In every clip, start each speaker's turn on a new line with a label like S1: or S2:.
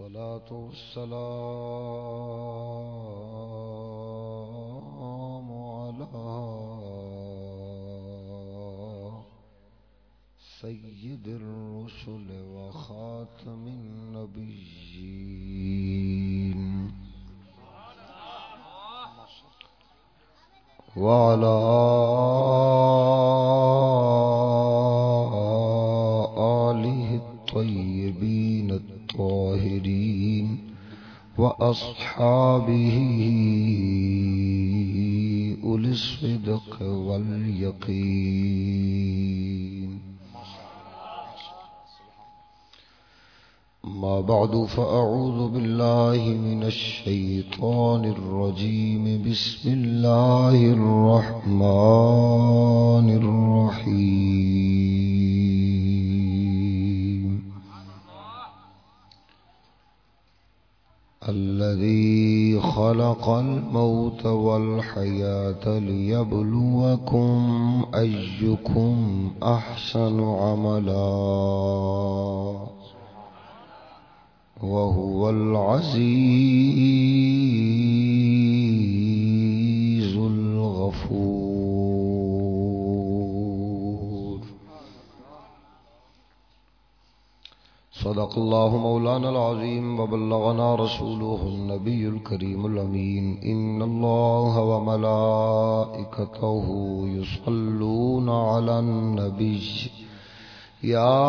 S1: والصلاة والسلام على سيد الرسل وخاتم النبيين. وعلى وأصحابه أولي الصدق واليقين. ما بعد، فأعوذ بالله من الشيطان الرجيم. بسم الله الرحمن الرحيم. خلق الموت والحياة ليبلوكم أيكم أحسن عملا. وهو العزيز. صدق الله مولانا العظيم وبلغنا رسوله النبي الكريم الأمين. إن الله وملائكته يصلون على النبي. يا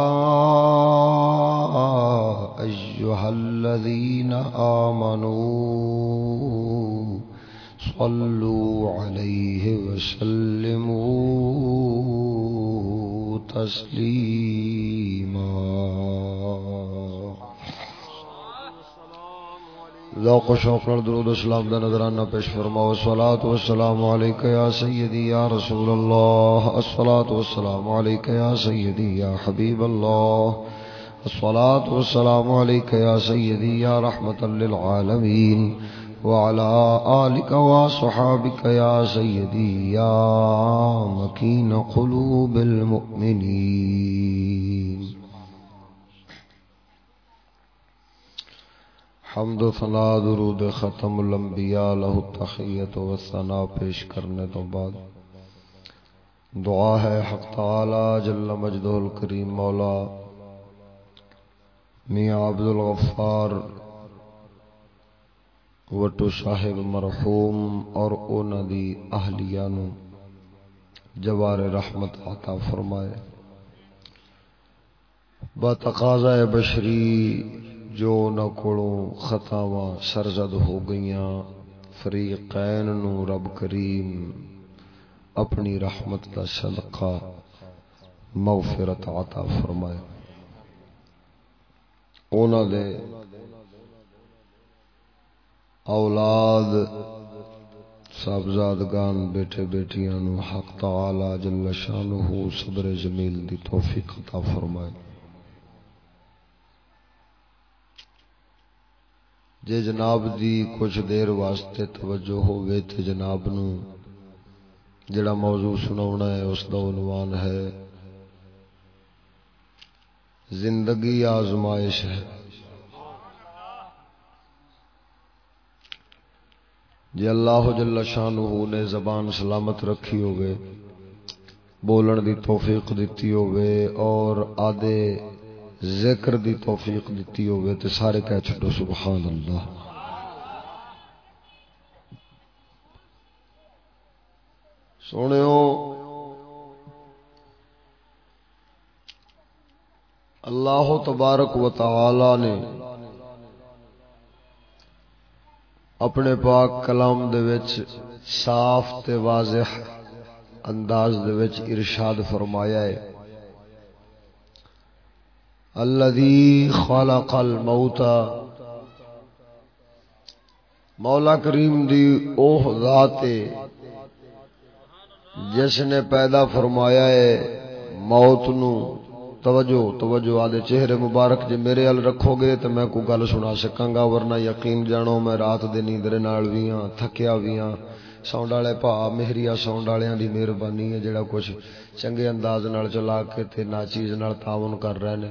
S1: أيها الذين آمنوا صلوا عليه وسلموا تسليما. ذوق و شوق نال درود و سلام دا نظرانہ پیش فرماؤ الصلاۃ والسلام علیک یا سیدی یا رسول اللہ الصلاۃ والسلام علیک یا سیدی یا حبیب اللہ الصلاۃ والسلام علیک یا سیدی یا رحمت للعالمین وعلى آلك وصحابك يا سيدي يا مكين قلوب المؤمنين حمد و ثنا درود ختم الانبیاء لہ التحیت و ثنا پیش کرنے تو بعد۔ دعا ہے حق تعالی جل مجدہ الکریم مولا۔ میاں عبد الغفار۔ وٹو صاحب مرحوم اور اونا دی اہلیانو جوار رحمت عطا فرمائے۔ با تقاضہ بشری جو نہ کولوں خطاواں سرزد ہو گئیاں فریقین نو رب کریم اپنی رحمت دا صدقہ مغفرت عطا فرمائے اونا دے اولاد صاحبزادگان بیٹے بیٹیاں نو حق تعالی جل شانہ صبر جمیل دی توفیق عطا فرمائے جے جناب دی کچھ دیر واسطے توجہ ہوئے تے جناب نو جڑا موضوع سناونا ہے اس دا عنوان ہے زندگی آزمائش ہے جی اللہ جل شانہ نے زبان سلامت رکھی ہوگے بولن دی توفیق دیتی ہوگے اور آدھے ذکر دی توفیق دیتی ہوئے تے سارے کہہ چھٹو سبحان اللہ سونے اللہ تبارک و تعالی نے اپنے پاک کلام دے وچ صاف تے واضح انداز دے وچ ارشاد فرمایا ہے۔ الذي خلق الموت. مولا کریم دی اوہ ذات جس نے پیدا فرمایا ہے موت نو۔ توجہ توجہ، آدھے چہرے مبارک جے میرے ال رکھو گے تو میں کو گل سنا سکاں گا، ورنہ یقین جانو میں رات دے نیندرے نال وی ہاں تھکیا وی ہاں۔ ساؤنڈ والے پا مہریا ساؤنڈ والےاں دی مہربانی ہے جڑا کچھ چنگے انداز نال چلا کے تے نا چیز نال تعاون کر رہے نے۔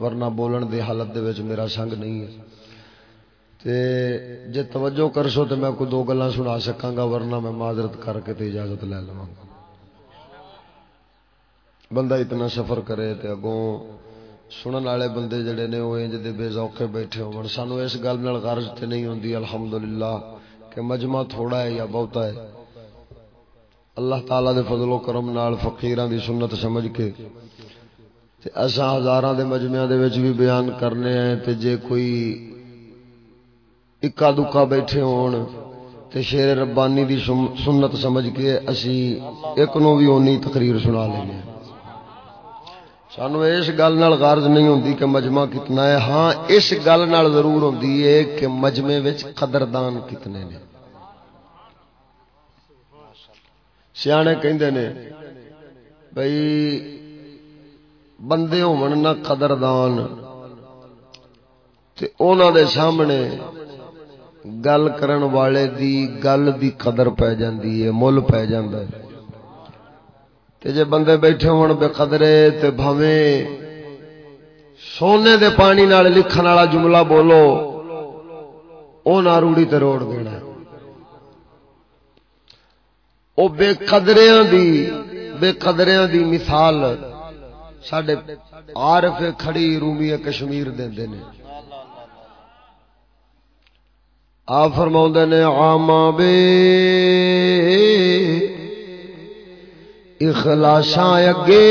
S1: ورنہ بولن دی حالت دے وچ میرا سنگ نہیں ہے۔ تے جے توجہ کر سو تو میں کوئی دو گلا سنا سکاں گا، ورنہ میں معذرت کر کے تے اجازت لے لواں گا۔ بندہ اتنا سفر کرے تے اگوں سنن والے بندے جڑے نے وہ انج دے بے ذوقے بیٹھے ہون۔ سانو اس گل نال غرض تے نہیں ہوندی، الحمدللہ کہ مجمع تھوڑا ہے یا بہتا ہے۔ اللہ تعالی دے فضل و کرم نال فقیراں دی سنت سمجھ کے تے اساں ہزاراں دے مجمعاں دے وچ بھی بیان کرنے ہیں تے جے کوئی اکا دکا بیٹھے ہون تے شیر ربانی دی سنت سمجھ کے اسی ایک نو بھی اونی تقریر سنا لیں سانو اس گل نال غرض نہیں ہوندی کہ مجمع کتنا ہے۔ ہاں اس گل نال ضرور ہوندی ہے کہ مجمع وچ قدردان کتنے نے۔ سیانے کہندے نے، بھئی بندے ہون نہ قدردان۔ تے انہاں دے سامنے گل کرن والے دی گل دی قدر پہ جاندی ہے مول پہ جاندا ہے۔ تے جے بندے بیٹھے ہون بے قدرے، تے بھاویں سونے دے پانی نال لکھن والا جملہ بولو او نہ روڑی تے روڑ دینا او بے قدریاں دی، بے قدریاں دی مثال ساڈے عارف کھڑی رومی کشمیر دیندے نے آ فرماؤندے نے عاما بے اخلاشاں اگے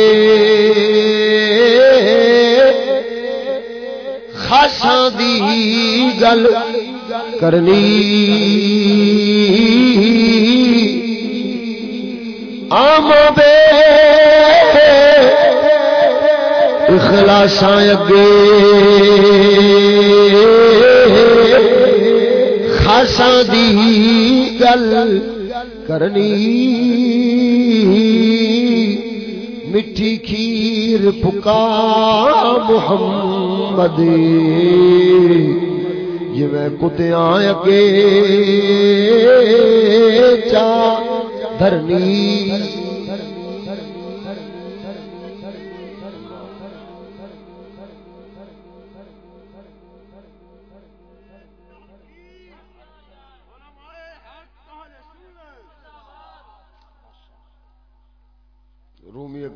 S1: خاصاں دی گل کرنی آم بے اخلاشاں اگے۔ خاصاں دی گل کرنی۔ میٹھی کھیر پکا محمد۔ جی میں کتیاں اگے چا دھرنی۔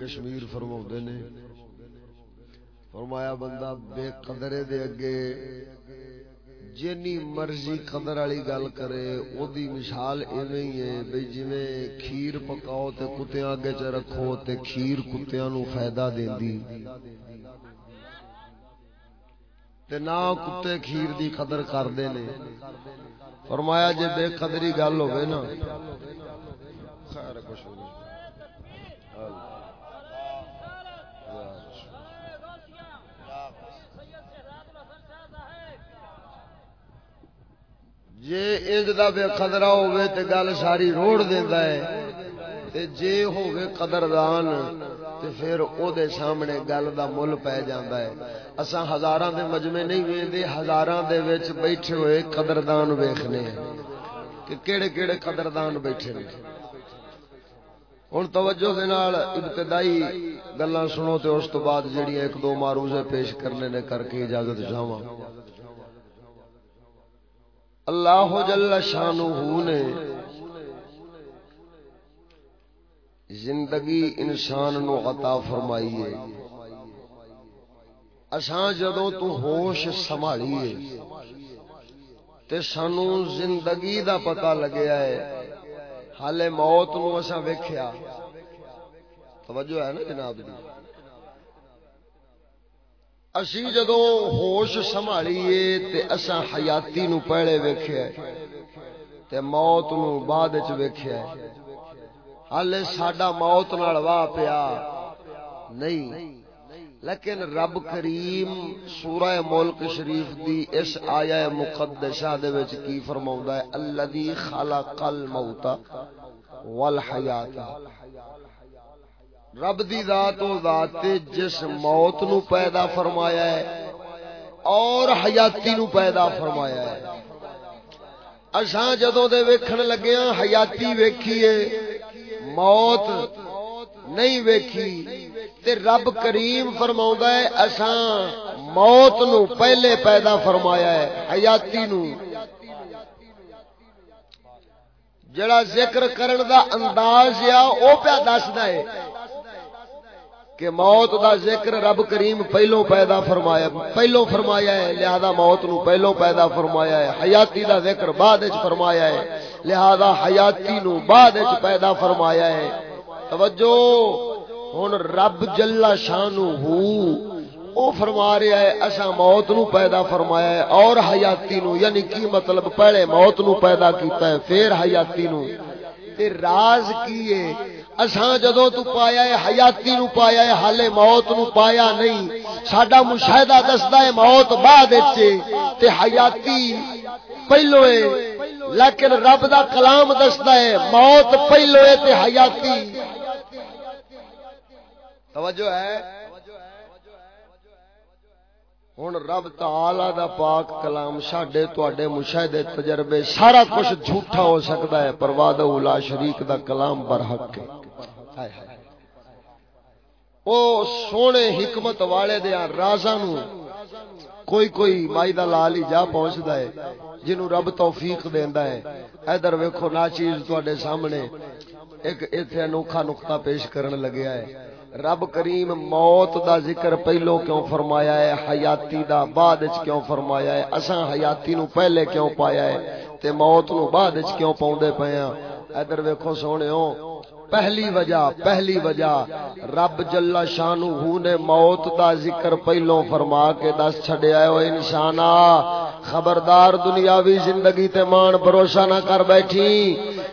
S1: کشمیر فرما نے۔ فرمایا، بندہ بے قدرے دے اگے جنی مرضی قدر والی گل کرے او دی مثال ایویں ہی ہے بھئی جویں کھیر پکاؤ تے کتےاں اگے چ رکھو تے کھیر کتےاں نو فائدہ دیندی تے نہ کتے کھیر دی قدر کردے نے۔ فرمایا، جے بے قدری گل ہوے نا خیر کچھ نہیں جے انج دا بے خطرہ ہوئے تے گل ساری روڑ دیندا ہے، تے جے ہوئے قدردان تے پھر او دے سامنے گل دا مل پہ جاندا ہے۔ اساں ہزاراں دے مجمع نہیں ویندے، ہزاراں دے وچ بیٹھے ہوئے قدردان ویکھنے ہیں۔ کہ کیڑے کیڑے قدردان بیٹھے نے؟ ہن توجہ دے نال ابتدائی گلاں سنو تے اس تو بعد جڑی ایک دو معروضے پیش کرنے نے کر کے اجازت چاہواں۔ اللہ جل شانہ نے زندگی انسان نو عطا فرمائی ہے۔ اساں جدوں تو ہوش سنبھالیے تے سانو زندگی دا پتہ لگیا ہے۔ حالے موت نو اساں ویکھیا۔ توجہ ہے نا جناب دی اسی جدو ہوش سنبھالیے تے اساں حیاتی نو پہلے ویکھیا تے موت نو بعد وچ ویکھیا ہالے ساڈا موت نال واہ پیا۔ نہیں، لیکن رب کریم سورہ ملک شریف دی اس آیہ مقدسہ دے وچ کی فرماوندا ہے، الذی خلق الموت والحیات رب دی ذات و ذات جس موت نو پیدا فرمایا ہے اور حیاتی نو پیدا فرمایا ہے۔ اساں جدوں دے ویکھن لگے ہاں حیاتی ویکھیے، موت نہیں ویکھی۔ تے رب کریم فرماوندا ہے، اساں موت نو پہلے پیدا فرمایا ہے، حیاتی نو۔ جڑا ذکر کرن دا انداز یا، او پیا دسدا ہے کہ موت دا ذکر رب کریم پہلو پیدا فرمایا پہلو فرمایا ہے، لہذا موت نو پہلو پیدا فرمایا ہے۔ حیاتی دا ذکر بعد وچ فرمایا ہے۔ لہذا حیاتی نو بعد وچ پیدا فرمایا ہے۔ توجہ! ہن رب جل شانو ہو، او فرما رہا ہے اسا موت نو پیدا فرمایا ہے اور حیاتی نو یعنی کی مطلب پہلے موت نو پیدا کیتا ہے، پھر حیاتی نو۔ تے راز کی ہے؟ اساں جدوں تو پایا ہے، حیاتی نو پایا ہے، حالے موت نو پایا نہیں۔ ساڈا مشاہدہ دسدا ہے موت بعد وچ۔ تے حیاتی پہلو ہے۔ لیکن رب دا کلام دسدا ہے، موت پہلو ہے تے حیاتی۔ توجہ ہے۔ ہوں رب تعالی دا پاک کلام ساڈے تواڈے مشاہدے تجربے سارا کچھ جھوٹا ہو سکتا ہے، پر وعدہ لا شریک دا کلام برحق ہے۔ او سونے حکمت والے دیا رازاں نو کوئی کوئی مائی دا لال ہی جا پہنچدا ہے جنوں رب توفیق دیندا ہے۔ ادھر ویکھو نا چیز تواڈے سامنے ایک ایتھے انوکھا نقطہ پیش کرن لگیا ہے۔ رب کریم موت دا ذکر پہلو کیوں فرمایا ہے، حیاتی دا بعد وچ کیوں فرمایا ہے؟ اساں حیاتی نو پہلے کیوں پایا ہے؟ تے موت نو بعد وچ کیوں پاوندے پئے ہاں؟ ادھر ویکھو سونےو پہلی وجہ پہلی وجہ، رب جل شانہ نے موت دا ذکر پہلو فرما کے دس چھڈیا او انسانا خبردار دنیاوی زندگی تے مان بھروسہ نہ کر بیٹھی۔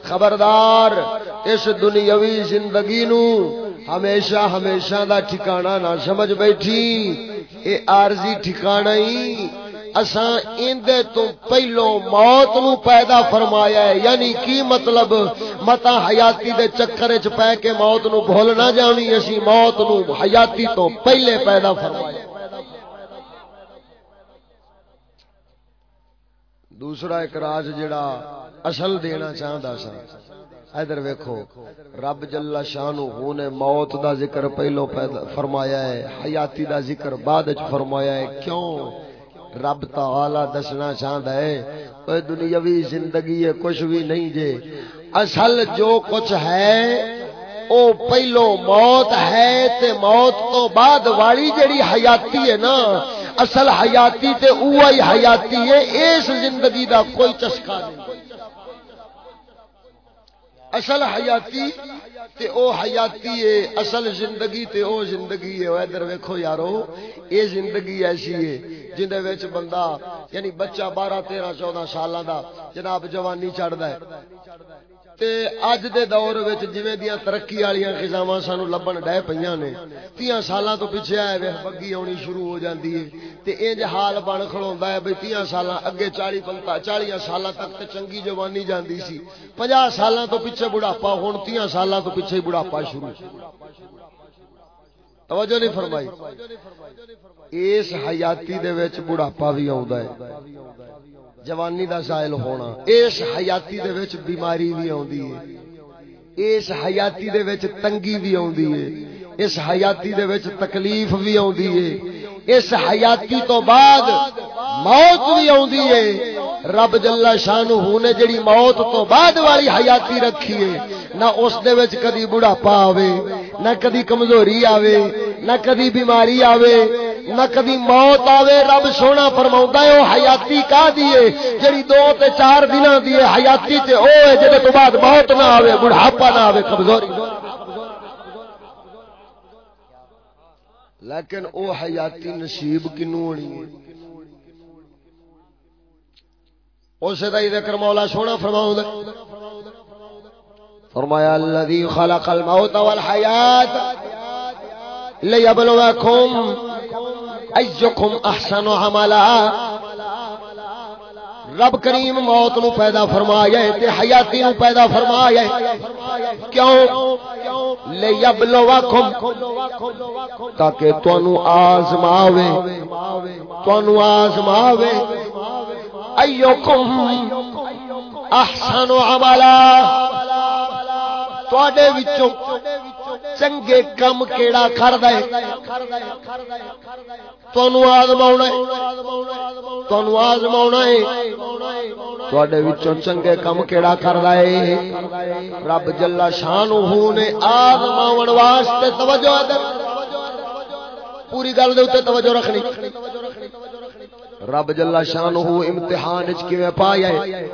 S1: خبردار، اس دنیاوی زندگی نو ہمیشہ ہمیشہ دا ٹھکانہ نہ سمجھ بیٹھی۔ اے عارضی ٹھکانہ ہی اساں ایندے تو پہلو موت نو پیدا فرمایا ہے۔ یعنی کی مطلب؟ متا حیاتی دے چکر وچ پے کے موت نو بھول نہ جانی، اسی موت نو حیاتی تو پہلے پیدا فرمایا۔ دوسرا ایک راز جڑا اصل دینا چاہندا سا۔ ادھر ویکھو، رب جل شانہ نے موت دا ذکر پہلو پیدا فرمایا ہے، حیاتی دا ذکر بعد وچ فرمایا ہے۔ کیوں؟ رب تعالی دسنا چاہتا ہے، کوئی دنیاوی زندگی ہے، کچھ بھی نہیں جے۔ اصل جو کچھ ہے، او پہلو موت ہے تے موت تو بعد والی جڑی حیاتی ہے نا، اصل حیاتی تے اوہی حیاتی ہے، اس زندگی دا کوئی چسکا نہیں۔ اصل حیاتی تے او حیاتی ہے، اصل زندگی تے او زندگی ہے۔ ادھر ویکھو یارو، اے زندگی ایسی ہے جندے وچ بندہ یعنی بچہ 12 13 14 سالاں دا جناب جوانی چڑھدا ہے۔ تے اج دے دور وچ جویں دیاں ترقی والیاں خزاواں سانو لبن ڈے پیاں نے 30 سالاں تو پیچھے آئے وے بگی اونی شروع ہو جاندی ہے۔ تے انج حال بن کھڑوندا ہے بھئی 30 سالاں اگے 40 50 40 سالاں تک تے چنگی جوانی جاندی سی۔ 50 سالاں تو پیچھے بڑھاپا، ہن 30 سالاں تو پیچھے بڑھاپا شروع۔ توجہ نہیں فرمائی۔ اس حیاتی دے وچ بڑھاپا بھی آوندا ہے۔ جوانی دا زائل ہونا۔ اس حیاتی دے وچ بیماری بھی آوندی ہے۔ اس حیاتی دے وچ تنگی بھی آوندی ہے۔ اس حیاتی دے وچ تکلیف بھی آوندی ہے۔ اس حیاتی تو بعد موت بھی آوندی ہے۔ رب جل شانہ نے جڑی موت تو بعد والی حیاتی رکھی ہے۔ نہ اس دے وچ کدی بڑھاپا آوے، نہ کدی کمزوری آوے، نہ کدی بیماری آوے۔ نہ کدی موت آوے، رب سونا فرما ہے وہ حیاتی کا دیے جڑی دو تے چار دن دی حیاتی تے او ہے جے تو بعد موت نہ آوے، بڑھاپا نہ آوے، کمزوری لیکن او حیاتی نصیب کنو ہونی ہے اسے دا ذکر مولا سونا فرماؤں دے فرمایا الذي خلق الموت والحیات لیبلوکم ایکم احسن عملا؟ رب کریم موت نو پیدا فرمایا ہے تے حیاتی نو پیدا فرمایا ہے کیوں؟ لیبلوکم، تاکہ تانوں آزماوے۔ تانوں آزماوے۔ ایکم احسن عملا؟ تواڈے وچوں چنگے کم کیڑا کردا ہے؟ تانوں آزماونا ہے۔ تانوں آزماونا ہے۔ تواڈے وچوں چنگے کم کیڑا کردا ہے۔ رب جل شانہ نے آزماون واسطے توجہ پوری گل دے اوتے توجہ رکھنی۔ رب جلا شان ہو امتحان وچ کیویں پایا ہے؟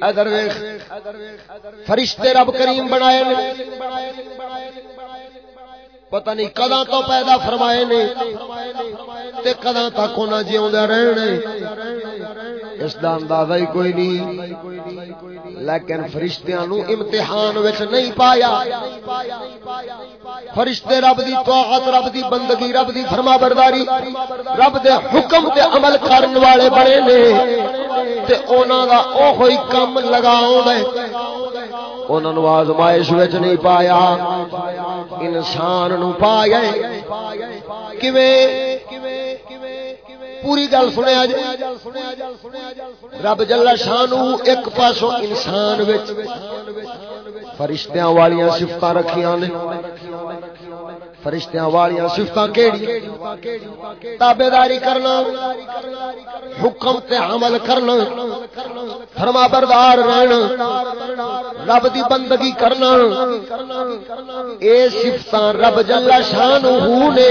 S1: ادھر ویکھ، فرشتے رب کریم بنائے نے۔ پتہ نہیں کداں تو پیدا فرمائے نے تے کداں تک انہاں جیوندا رہنے اس دا اندازہ ہی کوئی نہیں۔ لیکن فرشتیاں نو امتحان وچ نہیں پایا۔ فرشتے رب دی طاعت، رب دی بندگی، رب دی فرما برداری رب دے حکم تے عمل کرن والے بڑے نے۔ تے انہاں دا اوہی کم لگاؤ دے انہاں نو آزمائش وچ نہیں پایا۔ انسان نو پایا کیویں؟ پوری گل سنیا جی رب جلا شانو ایک پاسو انسان فرشتیاں والیاں سفت رکھیاں نے۔ فرشتیاں والیاں سفت کیڑی تابے داری کرنا، حکم تے عمل کرنا، فرما بردار رہنا، رب دی بندگی کرنا۔ اے سفت رب جلا شان نے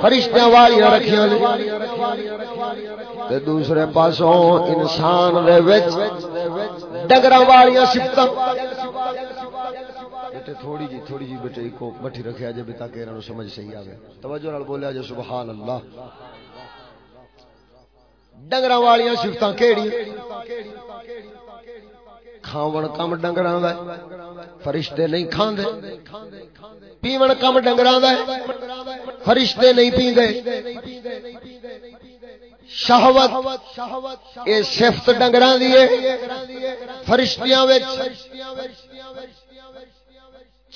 S1: فرشتیاں والیاں رکھیاں نے۔ تے دوسرے پاسوں انسان دے وچ، ڈنگراں والیاں سفتاں تے تھوڑی جی تھوڑی جی بچے کو مٹھی رکھیا جے تاکہ انہاں نو سمجھ صحیح آوے۔ توجہ نال بولیا جے سبحان اللہ۔ ڈنگراں والیاں سفتاں کیڑی؟ کھاون کم ڈنگراں دا فرشتے نہیں کھاندے۔ پیون کم ڈنگراں دا فرشتے نہیں پیندے۔ شہوت، اے صفت ڈنگراں دی ہے۔ فرشتیاں وچ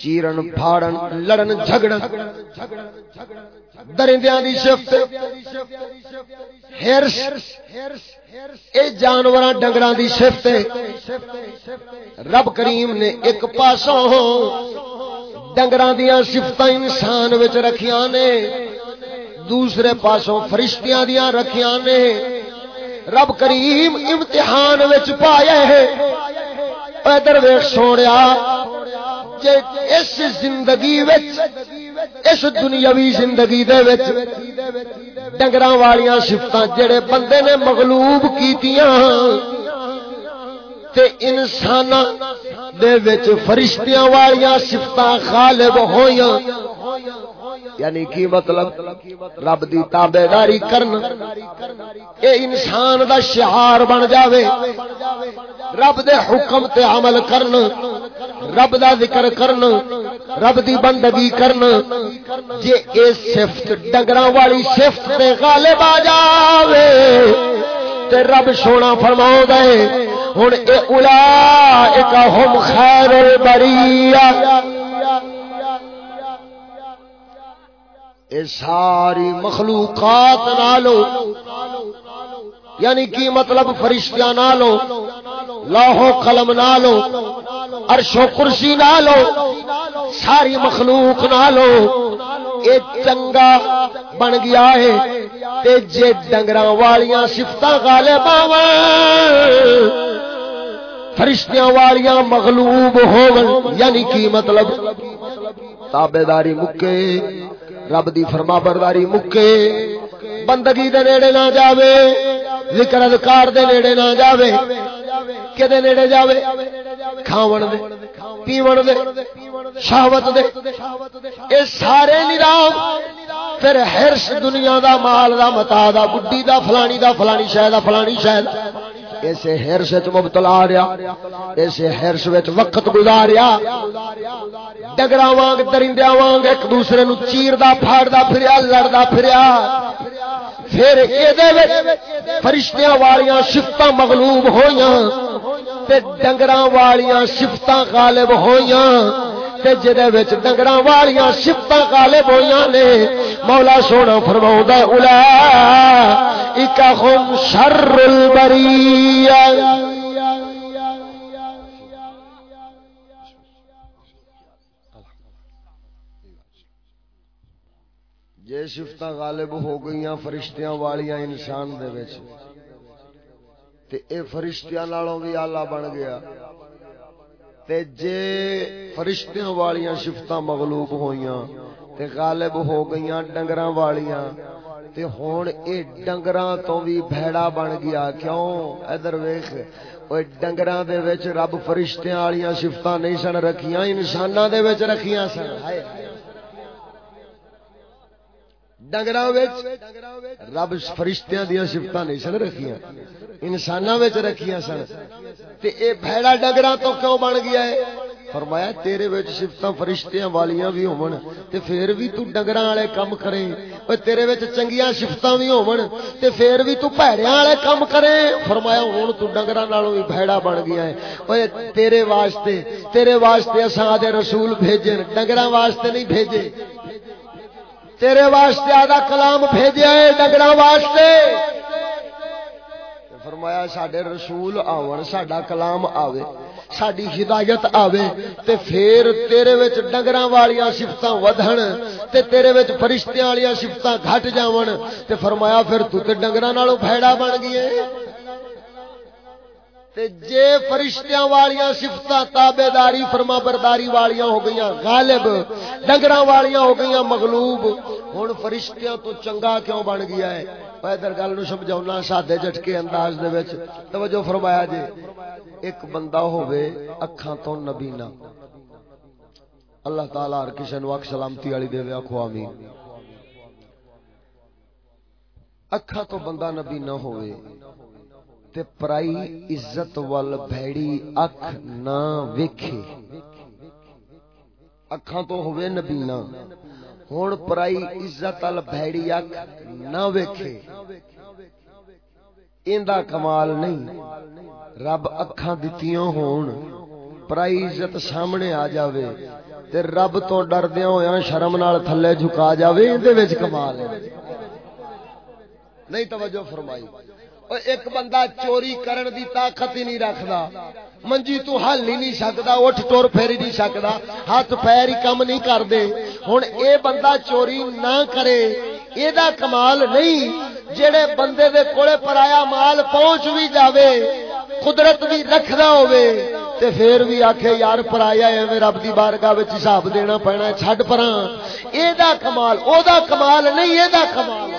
S1: چیرن پھاڑن لڑن جھگڑن درندیاں دی صفت ہرس اے جانوراں ڈنگراں دی صفت رب کریم نے ایک پاسوں ڈنگراں دیاں صفتاں انسان وچ رکھیاں نے دوسرے پاسوں فرشتیاں دیاں رکھیاں نے رب کریم امتحان وچ پایا ہے ادھر ویکھ سونیا جے اس زندگی وچ، اس دنیاوی زندگی دے وچ ڈنگراں والیاں صفتاں جڑے بندے نے مغلوب کیتیاں ہاں، تے انساناں دے وچ فرشتیاں والیاں صفتاں غالب ہویاں یعنی کی مطلب؟ رب دی تابے داری کرنا۔ اے انسان دا شعار بن جاوے۔ رب دے حکم تے عمل کرنا رب دا ذکر کرنا رب دی بندگی کرنا جے اے صفت ڈنگراں والی صفت تے غالب آ جاوے، تے رب سونا فرماؤ دے ہن اے اولائک ہم خیر البریہ۔ اے ساری مخلوقات نالو یعنی کی مطلب فرشتیاں نالو لاہو قلم نالو، عرش و کرسی نالو، ساری مخلوق نالو اے چنگا بن گیا ہے تے جے ڈنگراں والیاں صفتاں غالب فرشتیاں والیاں مغلوب ہون یعنی کی مطلب؟ تابیداری مکے، رب دی فرما برداری مکے، بندگی دے نیڑے نہ جاوے۔ ذکر اذکار دے نیڑے نہ جاوے، کدے نیڑے جاوے؟ کھاون دے، پیون دے، شہوت دے۔ اے سارے نظام، پھر ہرس دنیا دا، مال دا، متا دا، بڈھی دا، فلانی دا، فلانی شے دا، فلانی شے اسے ہرس وچ مبتلا رہیا، اسے ہرس وچ وقت گزاریا۔ ڈگرا وانگ، درندیاں وانگ، ایک دوسرے نو چیردا، پھاڑدا پھریا، لڑدا پھریا۔ پھر اے وچ فرشتیاں والیاں صفتاں مغلوب ہویاں تے ڈنگراں والیاں صفتاں غالب ہویاں تے جدے وچ ڈنگڑاں والیاں صفتاں غالب ہویاں نے، مولا سونا فرماوندا ہے اولائک شر البریہ۔ جے شفت غالب ہو گئی فرشتیاں والیاں انسان دے تے اے فرشتیاں نالوں بھی آلہ بن گیا۔ تے جے فرشتیاں والیاں شفتاں مغلوب ہویاں تے غالب ہو گئیاں ڈنگراں والیاں تے ہون اے ڈنگراں تو بھی بھیڑا بن گیا۔ کیوں؟ ادھر ویکھ اوے ڈنگراں دے وچ رب فرشتیاں والیاں شفتاں نہیں سن، رکھیاں انساناں دے وچ رکھیاں سن۔ ہائے ہائے۔ ڈنگر رب فرشتیاں دیا سفت نہیں سن رکھیاں انسان رکھیاں سن تے اے بھڑا ڈنگر تو کیوں بن گیا ہے فرمایا تیرے وچ صفتاں فرشتیاں والیاں بھی ہون تے پھر بھی تو ڈنگراں والے کام کرے او تیرے وچ چنگیاں صفتاں بھی ہون تے پھر بھی تو بھڑیاں والے کام کرے فرمایا ہن تو ڈنگراں نالوں بھی بھڑا بن گیا ہے اوے تیرے واسطے تیرے واسطے اساں دے رسول بھیجے ڈنگراں واسطے نہیں بھیجے تیرے واسطے آدھا کلام بھیجا ہے ڈگڑا واسطے۔ فرمایا سڈے رسول آون سڈا کلام آوے ساری ہدایت آوے، تے پھر تیرے وچ ڈنگراں والیاں صفتاں ودھن، تے تیرے وچ فرشتیاں والیاں صفتاں گھٹ جاون۔ تے فرمایا پھر تو تے ڈنگراں نالوں بھیڑا بن گئے۔ تے جے فرشتیاں والیاں صفتاں تابیداری فرما برداری والیاں ہو گئیاں غالب، ڈنگراں والیاں ہو گئیاں مغلوب، ہن فرشتیاں تو چنگا کیوں بن گیا ہے؟ ادھر گل نو سمجھاونا سادے جھٹکے انداز دے وچ۔ توجہ فرمایا جی ایک بندہ ہوے اکھاں تو نبینا اللہ تعالی ہر کسے نو اک سلامتی والی دے آکھو آمین۔ اکھاں تو بندہ نبینا ہوے تے پرائی عزت وال بھیڑی اکھ نہ ویکھے۔ اکھاں تو ہوئے نبینا۔ ہون پرائی عزت وال بھیڑی اکھ نہ ویکھے۔ ایندا کمال نہیں۔ رب اکھاں دتیاں ہون۔ پرائی عزت سامنے آ جاوے تے رب تو ڈردیاں ہویاں شرم نال تھلے جھکا جاوے ایندے وچ کمال ہے۔ نہیں توجہ فرمائی۔ ایک بندہ چوری کرن دی طاقت ہی نہیں رکھدا منجی تو حل ہی نہیں سکدا اٹھ ٹور پھیر ہی نہیں سکدا ہاتھ پیر ہی کم نہیں کردے ہن اے بندہ چوری نہ کرے اے دا کمال نہیں جڑے بندے دے کولے پرایا مال پہنچ بھی جاوے قدرت بھی رکھدا ہوے تے پھر بھی آکھے یار پرایا ایویں رب دی بارگاہ وچ حساب دینا پینا چھڈ پراں اے دا کمال او دا کمال نہیں اے دا کمال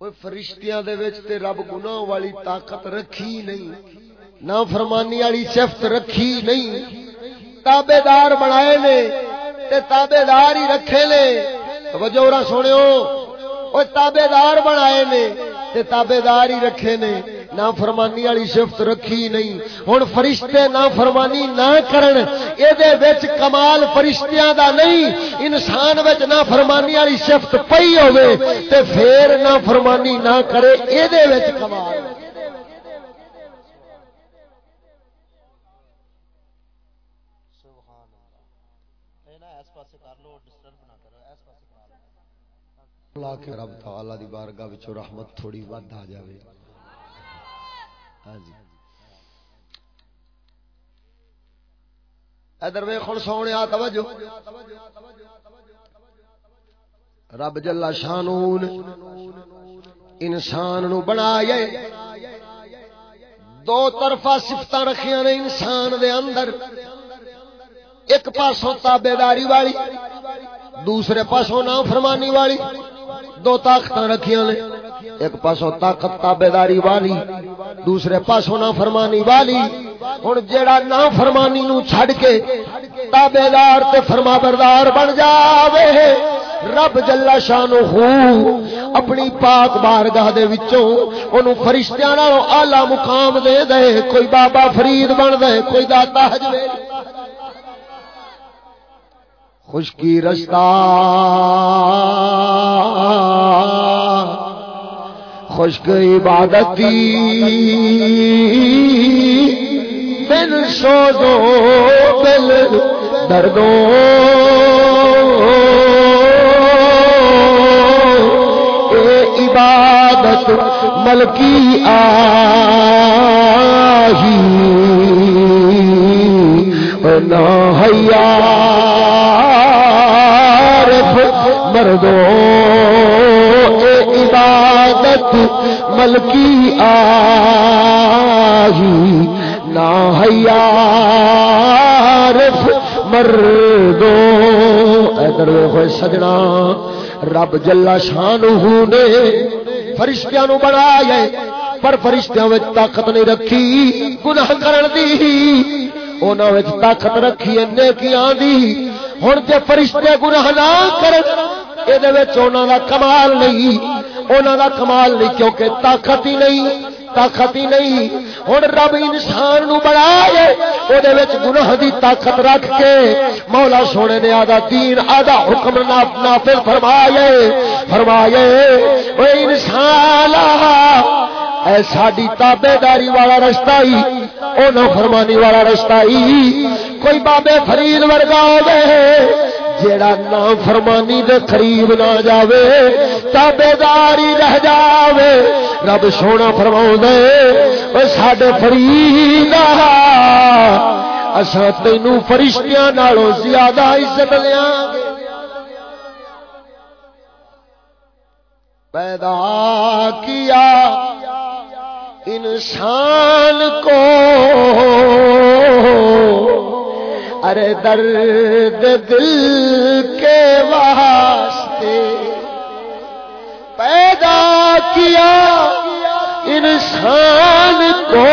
S1: فرشتیاں دے وچ تے رب گناہ والی طاقت رکھی نہیں نہ فرمانی والی صفت رکھی نہیں تابے دار بنائے نے تے تابے دار ہی رکھے نے توجہ سنو سنیو او تابے دار بنائے نے تے تابے دار ہی رکھے نے نہ فرمانی والی صفت رکھی نہیں۔ ہن فرشتے نہ فرمانی نہ کرن اے دے وچ کمال فرشتیاں دا نہیں۔ انسان وچ نہ فرمانی والی صفت پئی ہوے تے پھر نہ فرمانی نہ کرے اے دے وچ کمال۔ رب تعالی دی بارگاہ وچ رحمت تھوڑی ود آ جاوے۔ ہاں جی۔ ادھر ویخن سونے توجہ۔ رب جلا شانون انسان نو بنایا دو طرفہ سفت رکھیا نے انسان دے اندر۔ ایک پاسوں تابے داری والی، دوسرے پاسوں نا فرمانی والی۔ دو طاقت رکھیا نے۔ ایک پاسوں طاقت تابے داری والی، دوسرے پاسوں نہ فرمانی والی۔ ہوں جیڑا نہ فرمانی نو چھڑ کے تابے دار تے فرما بردار بن جاوے رب جلا شان اپنی پاک بارگاہ دے وچوں اونوں فرشتیاں نالوں اعلی مقام دے دے۔ کوئی بابا فرید بن دے، کوئی داتا حجویری خشکی رشتہ خشک عبادتی بل سو دو بل دردو۔ اے عبادت ملکی آہی۔ نہ عبادت ملکی آہی نہ حیارف مردو ادھر ہوئے سجنا، رب جلا شان نے فرشتیاں نو بنایا پر فرشتیاں وچ طاقت نہیں رکھی، گناہ کرن دی۔ انہاں وچ طاقت رکھی، نیکیاں دی۔ ہن تے فرشتے گناہ نہ کرن اے دے وچ انہاں دا کمال نہیں۔ انہاں دا کمال نہیں، کیونکہ طاقت ہی نہیں، طاقت ہی نہیں۔ ہوں رب انسان نو بنایا وہ گناہ دی طاقت رکھ کے مولا سونے نے آدھا دین، آدھا حکم نافذ فرمائے فرمائے وہ انسان، اے ساڈی تابے داری والا رستہ ہی، او نہ فرمانی والا رستہ ہی۔ کوئی بابے فرید ورگا ہو گئے جیڑا نا فرمانی دے قریب نہ جاوے تابے داری رہ جاوے۔ رب سونا فرماؤ دے ساڈے فرید اصا تینو فرشتیاں نالوں زیادہ عزت لیا پیدا کیا انسان کو؟ ارے درد دل کے واسطے پیدا کیا انسان کو۔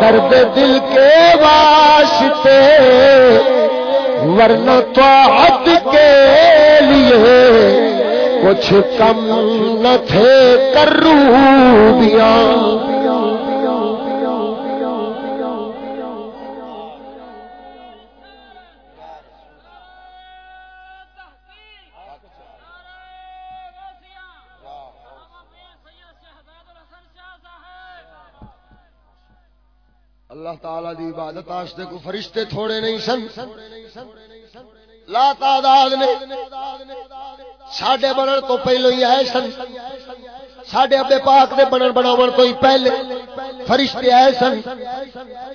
S1: درد دل کے واسطے، ورنہ تو حد کے لیے کچھ کم نہ تھے کروں تعالی دی عبادت واسطے کو فرشتے تھوڑے نہیں سن۔ لا تعداد نے ساڈے بنن تو پہلو ہی آئے سن۔ ساڈے ابے پاک دے بنن بناون تو ہی پہلے فرشتے آئے سن۔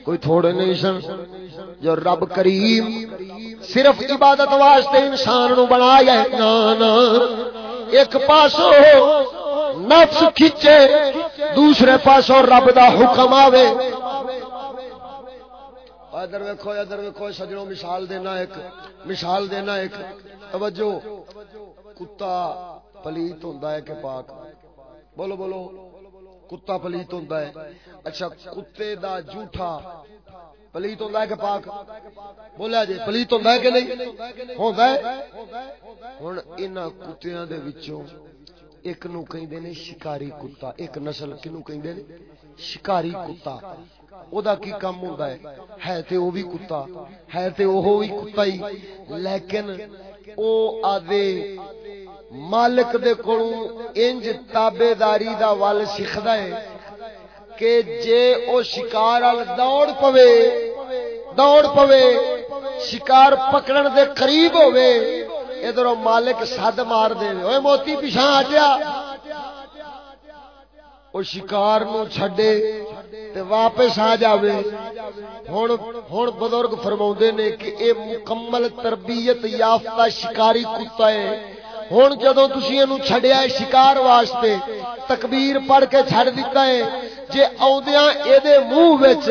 S1: کوئی تھوڑے نہیں سن۔ جو رب کریم صرف عبادت واسطے انسان نو بنایا ہے۔ نا نا۔ ایک پاسو نفس کھچے، دوسرے پاسوں رب دا حکم آوے۔ ادھر ویکو ادھر ویکو سجڑوں مثال دینا ایک، مثال دینا ایک۔ توجہ۔ کتا پلیت ہوتا ہے کہ پاک؟ بولو بولو۔ کتا پلیت ہوتا ہے۔ اچھا کتے دا جھوٹا پلیت ہوتا ہے کہ پاک؟ بولیا جی پلیت ہوتا ہے کہ نہیں؟ ہوتا ہے۔ ہوں ان کتیا ایک نو کہ شکاری کتا، ایک نسل کنو کہ شکاری کتا۔ او دا کی کام ہوندا ہے ہے تے او بھی کتا ہے تے او ہی کتا ہی لیکن او آدے مالک دے کولوں انج تابیداری دا ول سکھدا ہے کہ جے او شکار ال دوڑ پوے دوڑ پوے شکار پکڑن دے قریب ہوے ادھر مالک سد مار دے اوے موتی پیچھے ہٹیا او شکار نو چھڈے تے واپس آ جاوے ہن ہن بزرگ فرماوندے نے کہ اے مکمل تربیت یافتہ شکاری کتا ہے ہن جدوں تسی اینو چھڈیا ہے شکار واسطے تکبیر پڑھ کے چھڈ دیتا ہے جے اوندیاں اے دے منہ وچ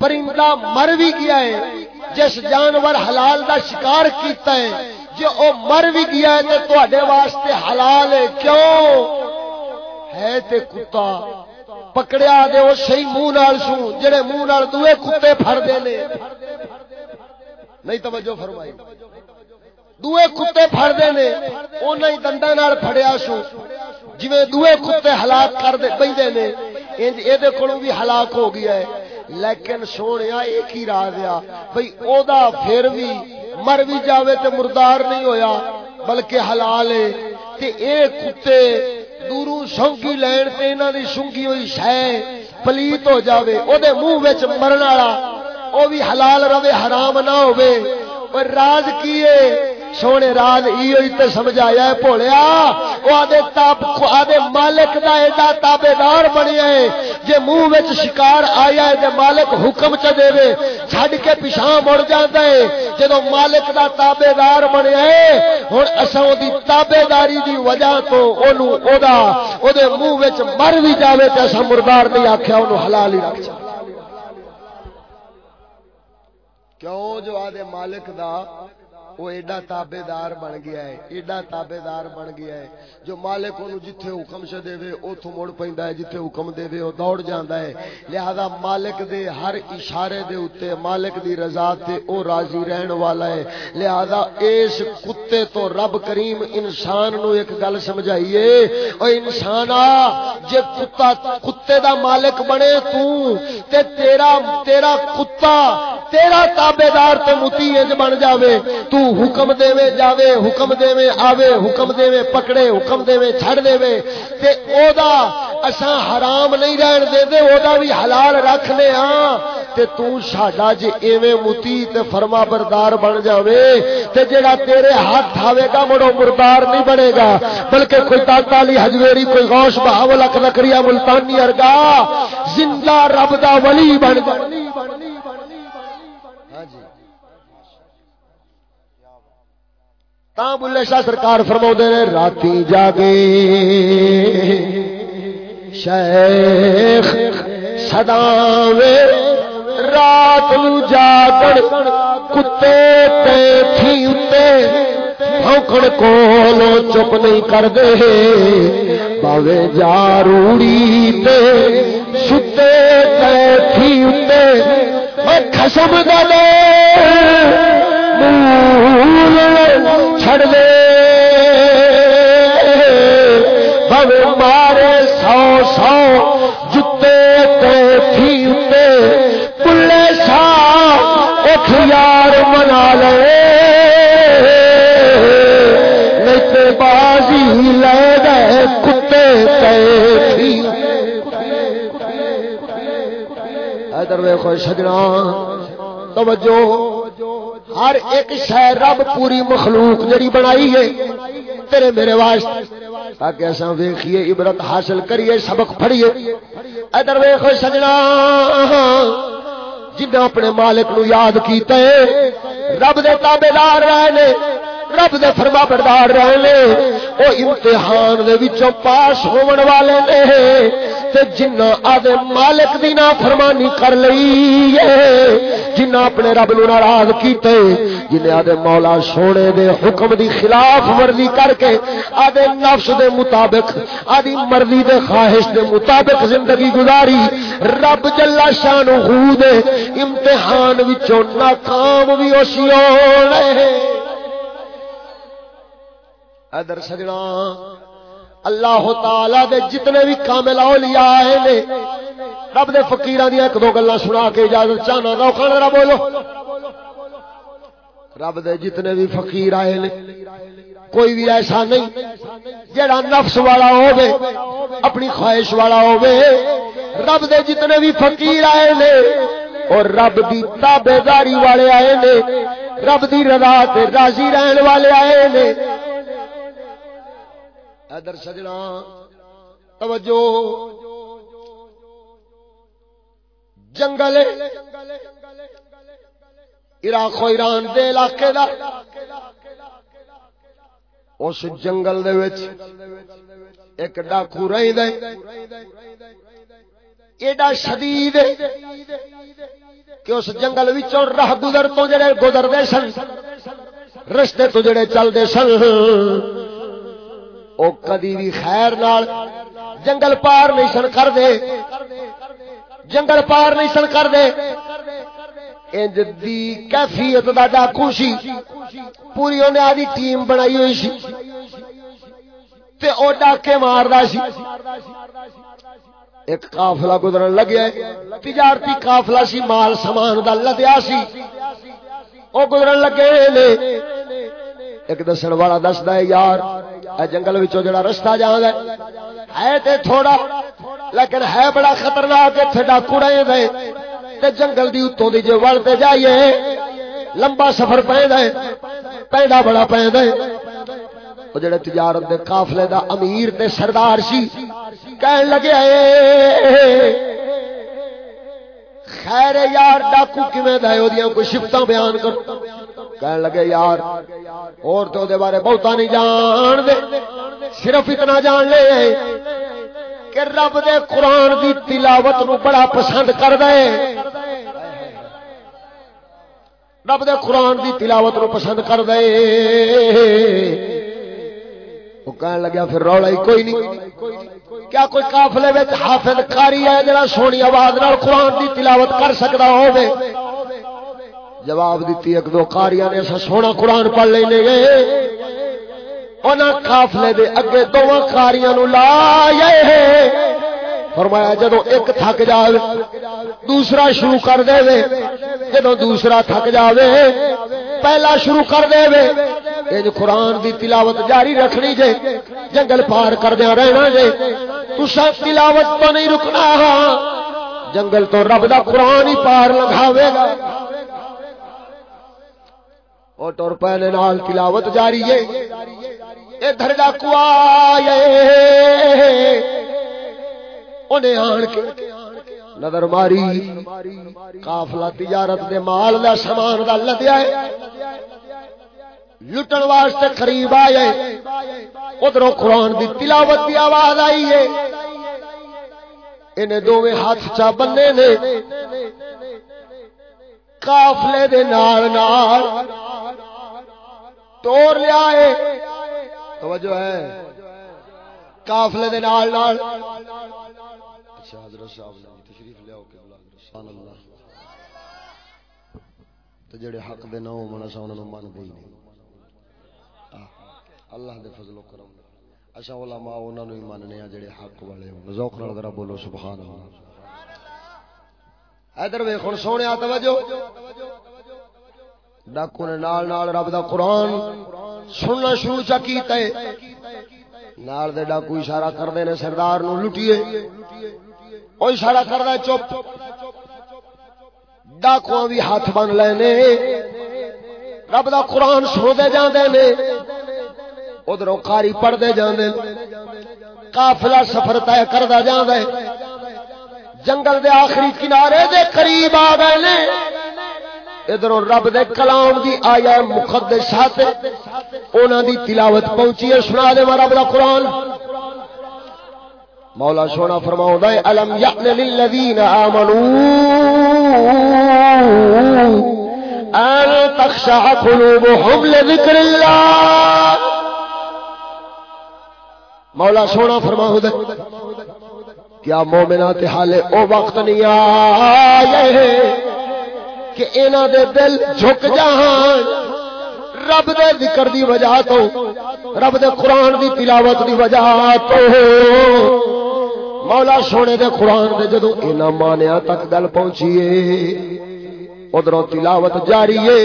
S1: پرندہ مر بھی گیا ہے جس جانور حلال دا شکار کیتا ہے جے او مر بھی گیا ہے تے تواڈے واسطے حلال ہے کیوں ہے تے کتا۔ پکڑیا دے او صحیح منہ نال سو جڑے منہ نال دوے کتے پھڑدے نے۔ نہیں توجہ فرمائی۔ دوے کتے پھڑدے نے انہاں ہی دنداں نال پھڑیا سو جویں دوے کتے ہلاک کر دے بیندے نے، انج اے دے کولوں بھی ہلاک ہو گیا ہے۔ لیکن سونیا ایک ہی راز آ بھئی او دا پھر بھی مر بھی جاوے تے مردار نہیں ہویا، بلکہ حلال ہے۔ تے اے کتے دوروں سونگی لین تے انہاں دی سونگی ہوئی شے پلیت ہو جاوے، او دے منہ وچ مرن والا، او بھی حلال رہے، حرام نہ ہوے اور راز کیے؟ سونے راز ای سمجھایا ہے، بھولیا؟ وہ آدھے تاب آدھے مالک دا ایڈا تابے دار بنیا ہے، جے منہ وچ شکار آیا ہے تے مالک حکم چ دے چھڈ کے پیچھا مڑ جاندا ہے۔ جدوں مالک دا تابے دار بنیا ہے، ہن اساں دی تابے داری دی وجہ تو اونوں او دا او دے منہ وچ مر بھی جاوے تے اساں مردار نہیں آکھیا، اونوں حلال ہی رکھ کیوں جو آدھے مالک دا وہ ایڈا تابے دار بن گیا ہے، ایڈا تابے دار بن گیا ہے۔ جو مالک انہوں جتھے حکم سے دے وے اوتھوں مڑ پیندا ہے، جتھے حکم دے وے او دوڑ جاندا ہے۔ لہذا مالک دے ہر اشارے دے اوتے، مالک دی رضا تے او راضی رہن والا ہے۔ لہذا اس کتے تو رب کریم انسان نو ایک گل سمجھائیے۔ او انسانا، جے کتا کتے دا مالک بنے تو، تے تیرا تیرا کتا، تیرا تابے دار تے متی بن جاوے۔ تو حکم دے وے جاوے، حکم دے وے آوے، حکم دے وے پکڑے، حکم دے وے چھڑ دے وے تے او دا اساں حرام نہیں رہن دے دے او دا بھی حلال رکھ لے ہاں تے تو ساڈا جے ایویں متی تے فرما بردار بن جاوے، تے جیڑا تیرے ہاتھ آوے گا مڑو مردار نہیں بنے گا، بلکہ کوئی داتا علی حجویری، کوئی غوث بہاول اک لکڑیا ملتانی ارگا زندہ رب دا ولی بن جاوے۔ بلے شاہ سرکار فرما نے، راتی جاگے۔ شیخ سداوے رات جاگڑ کتے تے تھی اتنے کولو چپ نہیں کر دے باوے جا روڑی تے، ستے تے تھی اتنے خسم دے۔ چھڑ دے مارے سو سو جتے تے تھی پلے سا اٹھ یار منا لے بازی لے گئے کتے ادھر ویخو سجنا توجہ ہر ایک شہر رب پوری مخلوق جڑی بنائی ہے، تیرے میرے واسطے۔ تاکہ ایسا ویکھیے عبرت حاصل کریے، سبق پڑھیے۔ ادھر ویخ سجنا۔ جنہیں اپنے مالک نو یاد کیتا ہے، رب دے تابے دار رہے رب دے فرما بردار رہے وہ امتحان دے وچوں پاس ہون والے نے، تے جنہ آدھے مالک دی نا فرمانی کر لئی جنہ اپنے رب نو ناراض کیتے، جنہیں آدھے مولا سونے دے حکم دی خلاف ورزی کر کے آدھے نفس دے مطابق، آدھی مرضی دے خواہش دے مطابق زندگی گزاری، رب جلا شان خود امتحان وچوں ناکام بھی اسی ہونے ادھر سجنا۔ اللہ تعالی دے جتنے بھی کامل اولیاء آئے نے، رب دے فقیراں دی ایک دو گلاں سنا کے اجازت چاہنا۔ روکھن ذرا بولو۔ رب دے جتنے بھی فقیر آئے نے، کوئی بھی ایسا نہیں جڑا نفس والا ہوے اپنی خواہش والا ہوے رب دے جتنے بھی فقیر آئے نے، اور رب دی تابعداری والے آئے نے، رب دی رضا تے راضی رہن والے آئے نے۔ ادھر سجنا۔ توجہ۔ جنگل۔ عراق و ایران دے علاقے دا۔ اس جنگل دے وچ ایک ڈاکو رہندا ہے۔ ایڈا شدید کہ اس جنگل وچوں راہ گزر تو جڑے گزردے سن رستے تو جڑے چلدے سن۔ او کدی بھی خیر نال جنگل پار نہیں سن کر دے جنگل پار نہیں سن کر دے انج دی کیفیت دا ڈاکو سی پوری انہیں آدھی ٹیم بنائی ہوئی سی۔ تے او ڈاکے ماردا سی۔ ایک قافلہ گزرن لگیا تجارتی قافلہ سی، مال سامان دا لدیا سی۔ او گزرن لگے لے ایک دسن والا دستا ہے، یار اے جنگل وچوں جڑا رستہ جاندا ہے ہے تے تھوڑا، لیکن ہے بڑا خطرناک اتنے ڈاکو رہے دے۔ تے جنگل دی اتوں دی جو وڑتے جائیے، لمبا سفر پہ پینڈا بڑا پہ وہ جڑے تجارت دے قافلے دا امیر تے سردار سی، کہن لگے، خیر یار، ڈاکو کیویں دے؟ اودیاں کوئی شفتاں بیان کر کہن لگے، یار اور تو دے بارے بہتا نہیں جان دے، صرف اتنا جان لے کہ رب دے قرآن دی تلاوت نو بڑا پسند کر دے رب دے قرآن دی تلاوت نو پسند کر دے وہ کہنے لگا پھر رولا ہی کوئی نہیں. کیا کوئی قافلے میں حافظ کاری ہے جڑا سونی آواز نال قرآن دی تلاوت کر سکتا ہو جواب دیتی ایک دو کاریاں نے ایسا سونا قرآن پڑھ لیں گے قافلے دے اگے دونوں کاریاں نو لا فرمایا جدو ایک تھک جائے دوسرا شروع کر دے۔ وے جدو دوسرا تھک جائے پہلا شروع کر دے۔ وے یہ قرآن دی تلاوت جاری رکھنی جے، جنگل پار کردیا رہنا جے۔ تسا تلاوت تو نہیں رکنا۔ جنگل تو رب دا قرآن ہی پار لگاوے گا۔ اور ٹور پہلے نال تلاوت جاری ہے۔ ادھر ڈاکو آئے۔ انہیں آن کے نظر ماری۔ قافلہ تجارت دے مال دا سامان دا لدیا ہے۔ لٹن واسطے قریب آئے۔ ادھر قرآن دی تلاوت دی آواز آئی ہے۔ انہیں دونوں ہاتھ چا بننے نے قافلے دے نال نال توڑ لیا ہے۔ توجہ ہے۔ قافلے دے نال نال۔ اچھا حضرت صاحب نے تشریف لے کے بلا سبحان اللہ۔ تے جڑے حق دے نہ ہون اسا انہاں نوں من دے نہیں۔ اللہ دے فضل و کرم۔ اچھا علماء انہاں نوں ہی مننے ہیں جڑے حق والے ہون ذوق نال ذرا بولو، سبحان اللہ۔ ادھر ویکھن سونیا، توجہ۔ ڈاکو نے نال نال رب دا قرآن سننا شروع چا کیتا ہے۔ نال دے ڈاکو اشارہ کردے نے سردار نو لٹیے۔ او اشارہ کردا چپ۔ ڈاکو بھی ہاتھ بن لینے۔ رب دا قرآن سن دے جاندے نے۔ ادھروں قاری پڑھ دے جاندے۔ قافلہ سفر طے کردا جاندا ہے۔ جنگل دے آخری کنارے دے قریب آ گئے نے۔ ادھر رب دے کلام دی آیا مقدسات انہاں دی تلاوت پہنچی ہے، سنا دے رب دا قرآن۔ مولا سونا فرماؤں دے الم یعن للذین آمنوا ان تخشع قلوبهم لذکر اللہ۔ مولا سونا فرماؤں دے کیا مومنات حالے او وقت نہیں آئے۔ کہ اینا دے دل جھک جہان رب دے ذکر دی وجہ تو، رب دے قرآن دی تلاوت دی وجہ تو۔ مولا سونے دے قرآن دے جدو اینا مانیا تک گل پہنچیے ادھر تلاوت جاری ہے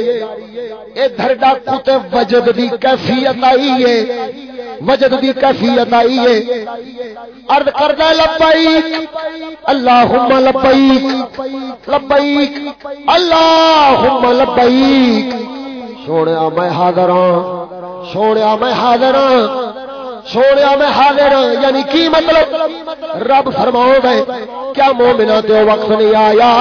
S1: ادھر ڈاکو تے وجد دی کیفیت آئی ہے وجد دی کیفیت آئی ہے۔ عرض کردا لبیک۔ اللہم لبیک۔ لبیک۔ اللہم لبیک۔ سونیا میں حاضر ہاں۔ سونیا میں حاضر ہاں۔ سونیا میں حاضر ہاں۔ یعنی کی مطلب؟ رب فرماؤ گے کیا مومنہ تے وقت نہیں آیا؟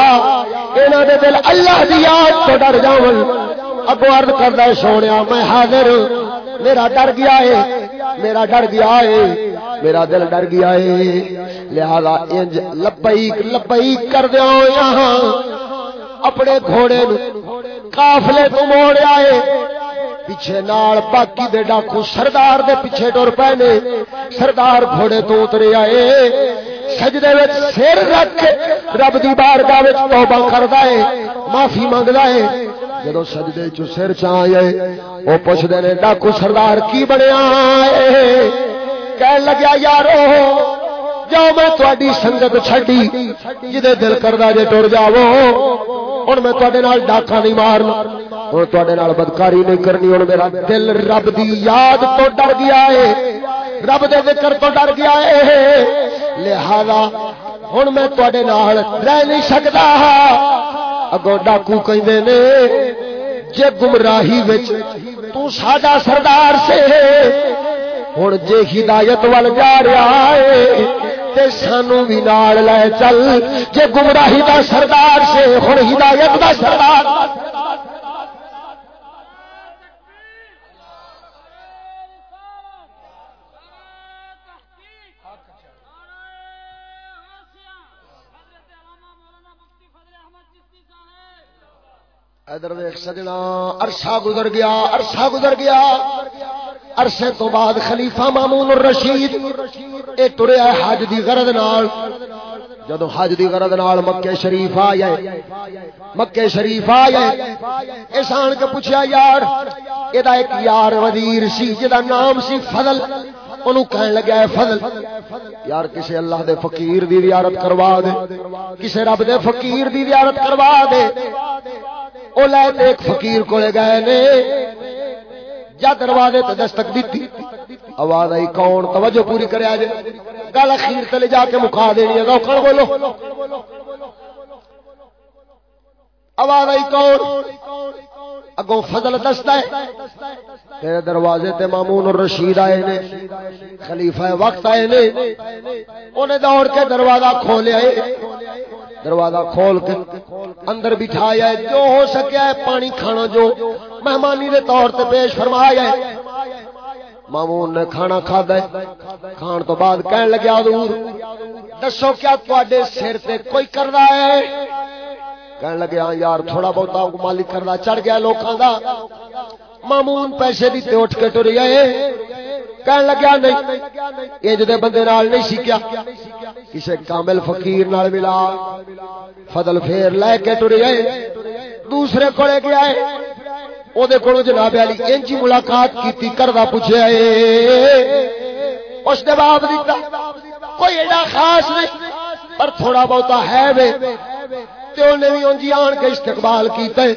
S1: انہاں دے دل اللہ دی یاد تو ڈر جاون۔ اگو عرض کردا سونیا میں حاضر ہاں۔ میرا ڈر گیا ہے۔ میرا ڈر گیا ہے۔ میرا دل ڈر گیا ہے۔ لہذا انج لبیک لبیک کر دیا یہاں۔ اپنے گھوڑے کافلے تو موڑیا ہے پیچھے نال باقی دے ڈاکو سردار دے پیچھے ٹر پے نے۔ سردار گھوڑے تو اترے آئے۔ سجدے وچ سر رکھ رب دی بارگاہ وچ توبہ کردا ہے۔ معافی مانگدا ہے۔ جدو سجدے چ سر چائے وہ پوچھتے نے، ڈاکو سردار کی بنیا کہنے لگیا، یارو جاؤ میں تھوڑی سنگت چڈی جی دل کردا جے ٹر جاو ہوں میں تے ڈاکا نہیں مارنا۔ ہوں تے بدکاری نہیں کرنی ہوں میرا دل رب دی یاد تو ڈر گیا ہے۔ رب دے ذکر تو ڈر گیا ہے۔ لہذا ہوں میں تے رہ نہیں سکتا اگو ڈاکو کہ جے گمراہی وچ تو ساڈا سردار سے، ہن جے ہدایت ول جا رہا ہے، تے سانو بھی نال لے چل۔ جے گمراہی دا سردار سے، ہن ہدایت دا سردار۔ ادھر ویخ سجنا، عرصہ گزر گیا، عرصہ گزر گیا۔ عرصے تو بعد خلیفہ مامون الرشید، اے ٹریا حج دی غرض نال۔ جدو حج دی غرض نال مکے شریف آیا مکے شریف آیا اس آن کے پوچھا یار یہ ایک یار وزیر سی جدا نام سی فضل انہوں کہنے لگا ہے فضل۔ یار، کسے اللہ دے فقیر دی زیارت کروا دے، کسے رب دے فقیر دی زیارت کروا دے۔ او لے ایک فقیر کو لے گئے نے، جا دروازے تے دستک دیتی۔ آواز آئی، کون؟ توجہ پوری کرے آجے گل اخیر تے لے جا کے مکا دینی ہے روکڑ بولو۔ آواز آئی، کون؟ اگوں فضل دستا ہے۔ تیرے دروازے تے مامون الرشید آئے نے، خلیفہ وقت آئے نے۔ انہیں دوڑ کے دروازہ کھولے آئے۔ دروازہ کھول کے اندر بٹھایا ہے، جو ہو سکیا ہے، پانی کھانا جو مہمانی دے طور تے پیش فرمایا ہے۔ مامون نے کھانا کھا دے کھان تو بعد کہن لگیا دور دسو کیا تواڈے سر تے کوئی کردا ہے؟ کہن لگے ہاں یار، تھوڑا بہت مالک کردا چڑھ گیا لوکاں دا۔ مامون پیسے دیتے اٹھ کے ٹر گئے کہن لگیا، نہیں. انج دے بندے نال نہیں سیکھیا۔ کسے کامل فقیر نال ملا۔ فضل پھیر لے کے ٹر گئے دوسرے کولے گیا ہے او دے کولوں جناب علی انجی ملاقات کیتی کردا پوچھیا اے اس جواب دیتا کوئی ایڈا خاص نہیں، پر تھوڑا بہتا ہے وے۔ تے اونے بھی انجی آن کے استقبال کیتا ہے۔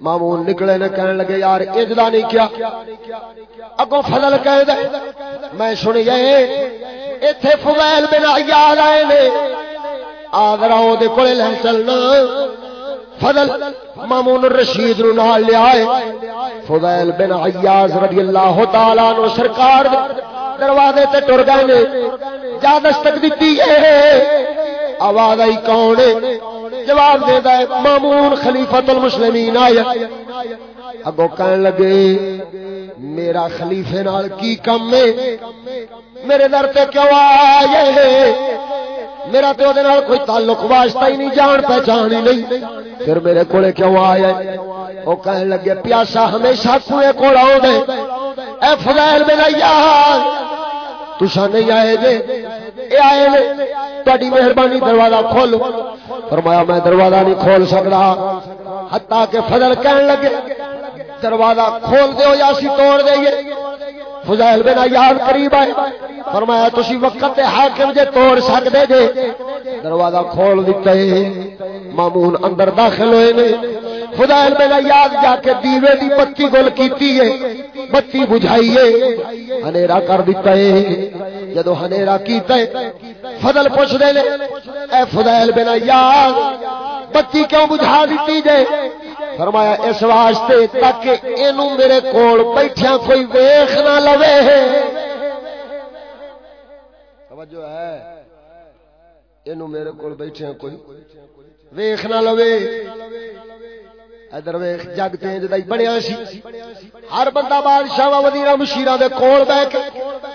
S1: مامون نکلے نے کہنے لگے، یار اجدا نہیں کیا؟ اگوں فضل کہہ دے، میں سنی گئے ایتھے فویل بن عیاد آئے نے. آدھر آؤ دے کولے لے چلنا فضل مامون الرشید نو نال لے آئے۔ فضیل بن عیاض رضی اللہ تعالی عنہ سرکار دروازے تے ٹر گئے نے۔ جا دستک دتی ہے۔ آواز آئی کون جواب دے ہے مامون خلیفت المسلمین آیا اگو کہن لگے، میرا خلیفے نال کی کم ہے؟ میرے در تے کیوں آئے؟ میرا تے اودے نال کوئی تعلق واسطہ ہی نہیں، جان پہچان ہی نہیں۔ پھر میرے کولے کیوں آیا او کہن لگے، پیاسا ہمیشہ کوے کول آوندے اے فضیل بن یار تسا نہیں آئے جے اے آئے نے۔ تہاڈی مہربانی دروازہ کھولو فرمایا، میں دروازہ نہیں کھول سکدا حتا کہ فضل کہن لگے، دروازہ کھول دیو یا سی توڑ دئیے۔ فضائل بن یاد قریب آئے۔ فرمایا، تسی وقت تے حاکم جے توڑ سکدے جے؟ دروازہ کھول دتا ہے۔ مامون اندر داخل ہوئے نے۔ فضائل بن یاد جا کے دیوے دی بتی گل کیتی ہے۔ بتی بجھائی ہے۔ ہنیرا کر دیتا ہے۔ جدو ہنیرا کیتا ہے، فضل پوچھ دے لے اے فضائل بن یاد بتی کیوں بجھا دیتی جے؟ فرمایا، اس واسطے تاکہ اینو میرے کول بیٹھیا کوئی ویخ نہ لوے۔ توجہ ہے۔ اینو میرے کول بیٹھیا کوئی ویخ نہ لوے۔ ادھر ویخ، جگ تینج دا بنیا سی۔ ہر بندہ بادشاہ وزیر مشیرہ دے کول بہ کے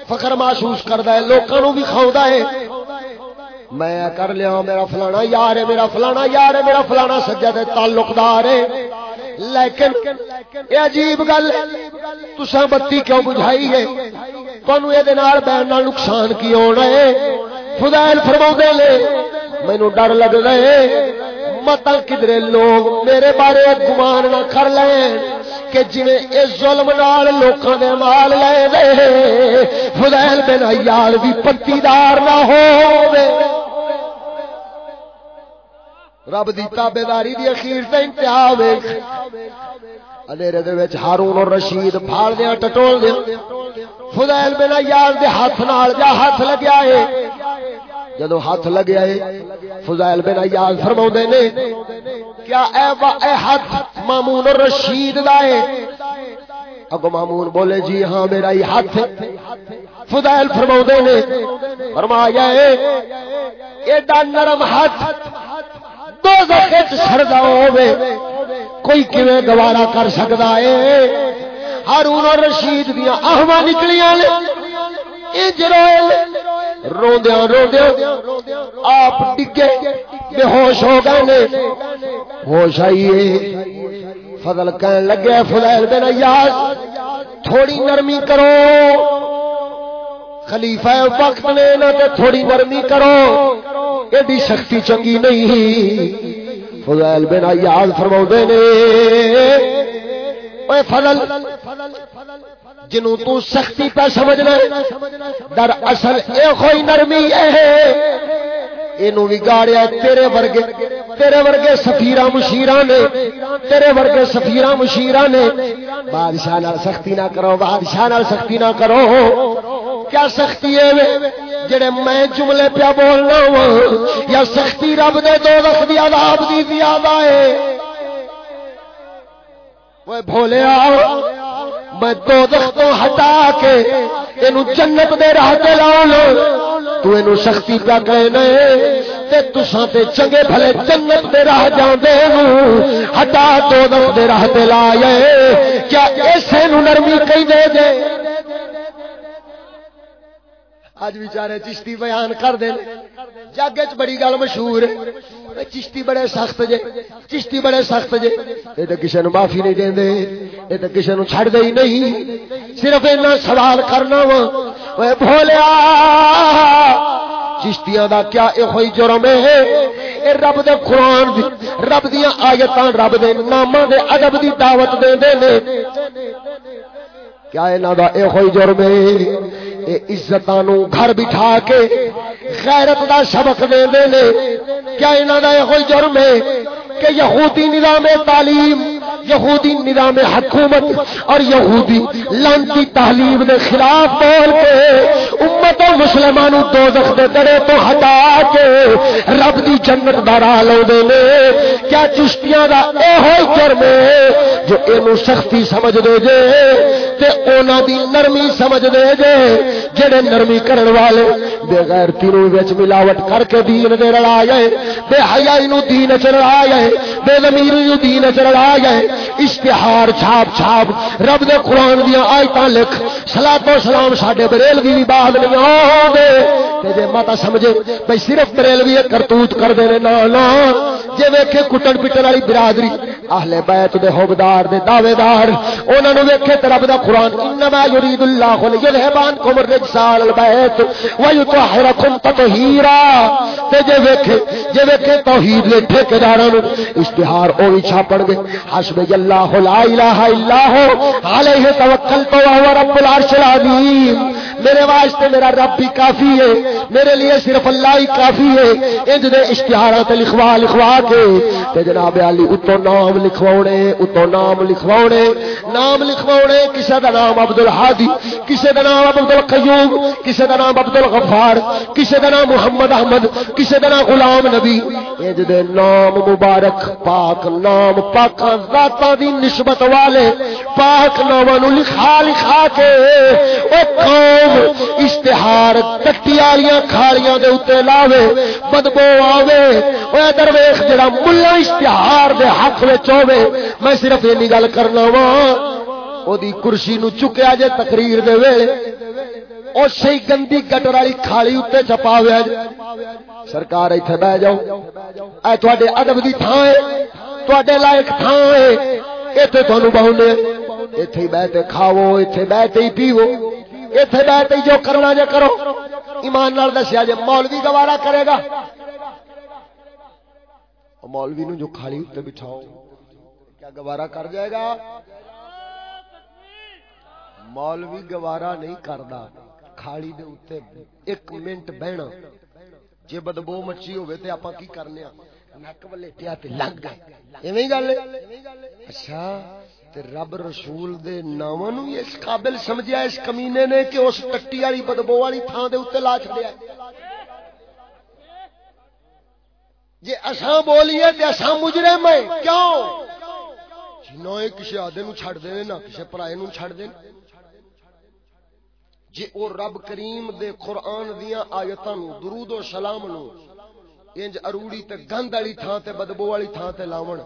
S1: فخر محسوس کردا ہے، لوکاں نو بھی کھاوندا ہے۔ میں کر لیا میرا فلانا یار ہے، میرا فلانا یار ہے، میرا فلانا سجا دے تعلق دار ہے۔ لیکن یہ عجیب گل تسا بتی کیوں بجھائی ہے؟ تمہوں یہ بہن نقصان کی ہونا ہے؟ فضائل فرما لے مینو ڈر لگ رہے مت کدرے لوگ میرے بارے گمان نہ کر لین کہ جی اس ظلم نال لوکاں دے مال لے دے، فضائل بن عیال بھی پتی دار نہ ہو رب دی تابیداری دی اخیر تے انتہا ویکھ اندھیرے دے وچ ہارون اور رشید پھاڑ دیا ٹٹول دیا فضائل بن یار دے ہاتھ نال جا ہاتھ لگیا ہے۔ جدو ہاتھ لگیا ہے فضائل بن یار فرماوندے نے، کیا اے وا اے ہاتھ مامون رشید دا ہے؟ اگو مامون بولے جی ہاں میرا ہی ہاتھ۔ فضائل فرماؤ نے، فرمایا اے ایڈا نرم ہاتھ دو سردا ہوے کوئی کیویں گوارا کر سکدا ہے ہارون اور رشید دیا آہواں نکلیاں نے۔ انج روئے روندیا روندیا آپ ڈگے بے ہوش ہو گئے نے۔ ہوش آئیے فضل کہن لگے فضائل بن ایاز تھوڑی نرمی کرو۔ خلیفہ وقت نے نہ تے تھوڑی نرمی کرو۔ ایڈی سختی چنگی نہیں۔ فضائل بن ایاز فرماؤ نے اے فضل، جنوں تو سختی پہ سمجھنا در اصل اے کوئی نرمی ہے۔ اینو وگاڑیا تیرے ورگے تیرے ورگے سفیرا مشیرا نے، تیرے ورگے سفیرا مشیرا نے۔ بادشاہ نال سختی نہ کرو، بادشاہ نال سختی نہ کرو۔ کیا سختی ہے جڑے میں جملے پیا بولنا ہوں یا سختی رب دے دو رخ دی عذاب دی زیادہ ہے۔ وہ بھولیا، میں دو تو ہٹا کے تین جنت دے راہ تے لاؤ تو اینو سختی پیا کہنے تے تساں تے چنگے بھلے جنت دے راہ جاندے نو ہٹا دو دے راہ تے لائے کیا ایسے نو نرمی کہیں دے دے؟ اج بیچارے چشتی بیان کر دے جگ چ بڑی گل مشہور چشتی بڑے سخت جے۔ چشتی بڑے سخت جے۔ یہ تو کسی معافی نہیں دیں دے۔ یہ تو کسی نو چھڑ دے ہی نہیں۔ صرف اینا سوال کرنا وا۔ بھولیا۔ چشتیاں دا کیا یہ ہوئی جرم ہے؟ اے رب دے قرآن دی رب دیاں آیتاں رب دے ناماں دے ادب دی دعوت دے دے نے۔ کیا یہاں کا یہ جرم ہے۔ اے گھر بٹھا کے غیرت دا سبق دے دے کیا یہاں کا یہ جرم ہے کہ یہودی نظام تعلیم یہودی نظام حکومت اور یہودی لانتی تعلیم دے خلاف بول کے امت و مسلمانوں دو دے دڑے تو ہٹا کے رب دی جنت دارا لو دے لے کیا چشتیاں دا اے ہوئی جرمے جو اینو سختی سمجھ دے جے تے اونا دی نرمی سمجھ دے جے، جڑے نرمی کرن والے بے غیر تینوں وچ ملاوٹ کر کے دین دے رڑا گئے بے حیائی نو دین چ رڑا گئے بے زمین نو دین چ رڑا گئے اشتہار چھاپ چھاپ۔ رب دے قرآن دیا آیتاں لکھ۔ صلاۃ و سلام ساڈے بریلوی بھی بعد نہیں آوندے تے جے ماتا سمجھے بھئی صرف بریلوی کرتوت کر دے نا نا جے ویکھے کٹن پٹن والی برادری، اہل بیت دے حوبدار دے دعوے دار انہاں نو ویکھے تے رب دا قرآن، انما یرید اللہ لیذهبان کم الرجس علی البیت ویطهرکم تطہیرا۔ تے جے ویکھے جے ویکھے توحید دے ٹھیکیداراں نو، اشتہار او وی چھاپن گے۔ حسب اللہ لا الہ الا هو علیہ توکلت و رب العرش العظیم۔ میرے واسطے میرا رب بھی کافی ہے۔ میرے لیے صرف اللہ ہی کافی ہے۔ انج دے اشتہارات لکھوا لکھوا کے۔ تے جناب علی اتو نام لکھواونے اتو نام لکھواونے۔ نام لکھواونے، کسے دا نام عبد الحادی کسے دا نام عبد القیوم کسے دا نام عبد الغفار کسے دا نام محمد احمد، کسے دا نام غلام نبی۔ انج دے نام مبارک، پاک نام پاک ذاتاں دی نسبت والے، پاک ناماں لکھا لکھا کے۔ او قوم، اشتہار کٹی والیاں کھالیاں دے اوتے لاوے، بدبو آوے۔ او ادھر جڑا ملہ اشتہار دے حق وچ ہوے میں صرف اینی گل کرنا وا او دی کرسی نو چکیا جے تقریر دے ویلے۔ او سی گندی گٹر والی کھالی اوتے چھپاویا جے سرکار ایتھے بیٹھ جاؤ۔ اے تواڈے ادب دی تھاں ہے، تواڈے لائق تھاں ہے۔ ایتھے تھانوں بہونے، ایتھے بیٹھ کھاؤ ایتھے بیٹھ ہی پیو ایتھے بیٹھ جو کرنا جے کرو۔ ایمان نال دسیا جے مولوی گوارا کرے گا۔ مولوی نو جو کھالی اتنے بٹھاؤ۔ کیا گوارا کر جائے گا؟ مولوی گوارا نہیں کردا۔ کھالی دے اتنے ایک منٹ بہنا۔ جے بدبو مچی ہوئے تے اپا کی کرنے ہاں؟ نک ولیٹیا تے لنگ گئے۔ ایویں گل اچھا۔ تے رب رسول دے ناماں نو اس قابل سمجھیا اس کمینے نے کہ اس ٹٹی والی بدبو والی تھان دے اوتے لا چھڈیا جی اساں بولیے تے اساں مجرم ہیں، کیوں؟ جنوں نہ کسی آدھے نو چھڑ دے نہ کسی پرائے نو چھڑ دے۔ جی او رب کریم دے قرآن دیاں آیتاں نو درود و سلام نو انج اروڑی تے گند والی تھان تے بدبو والی تھان تے لاون۔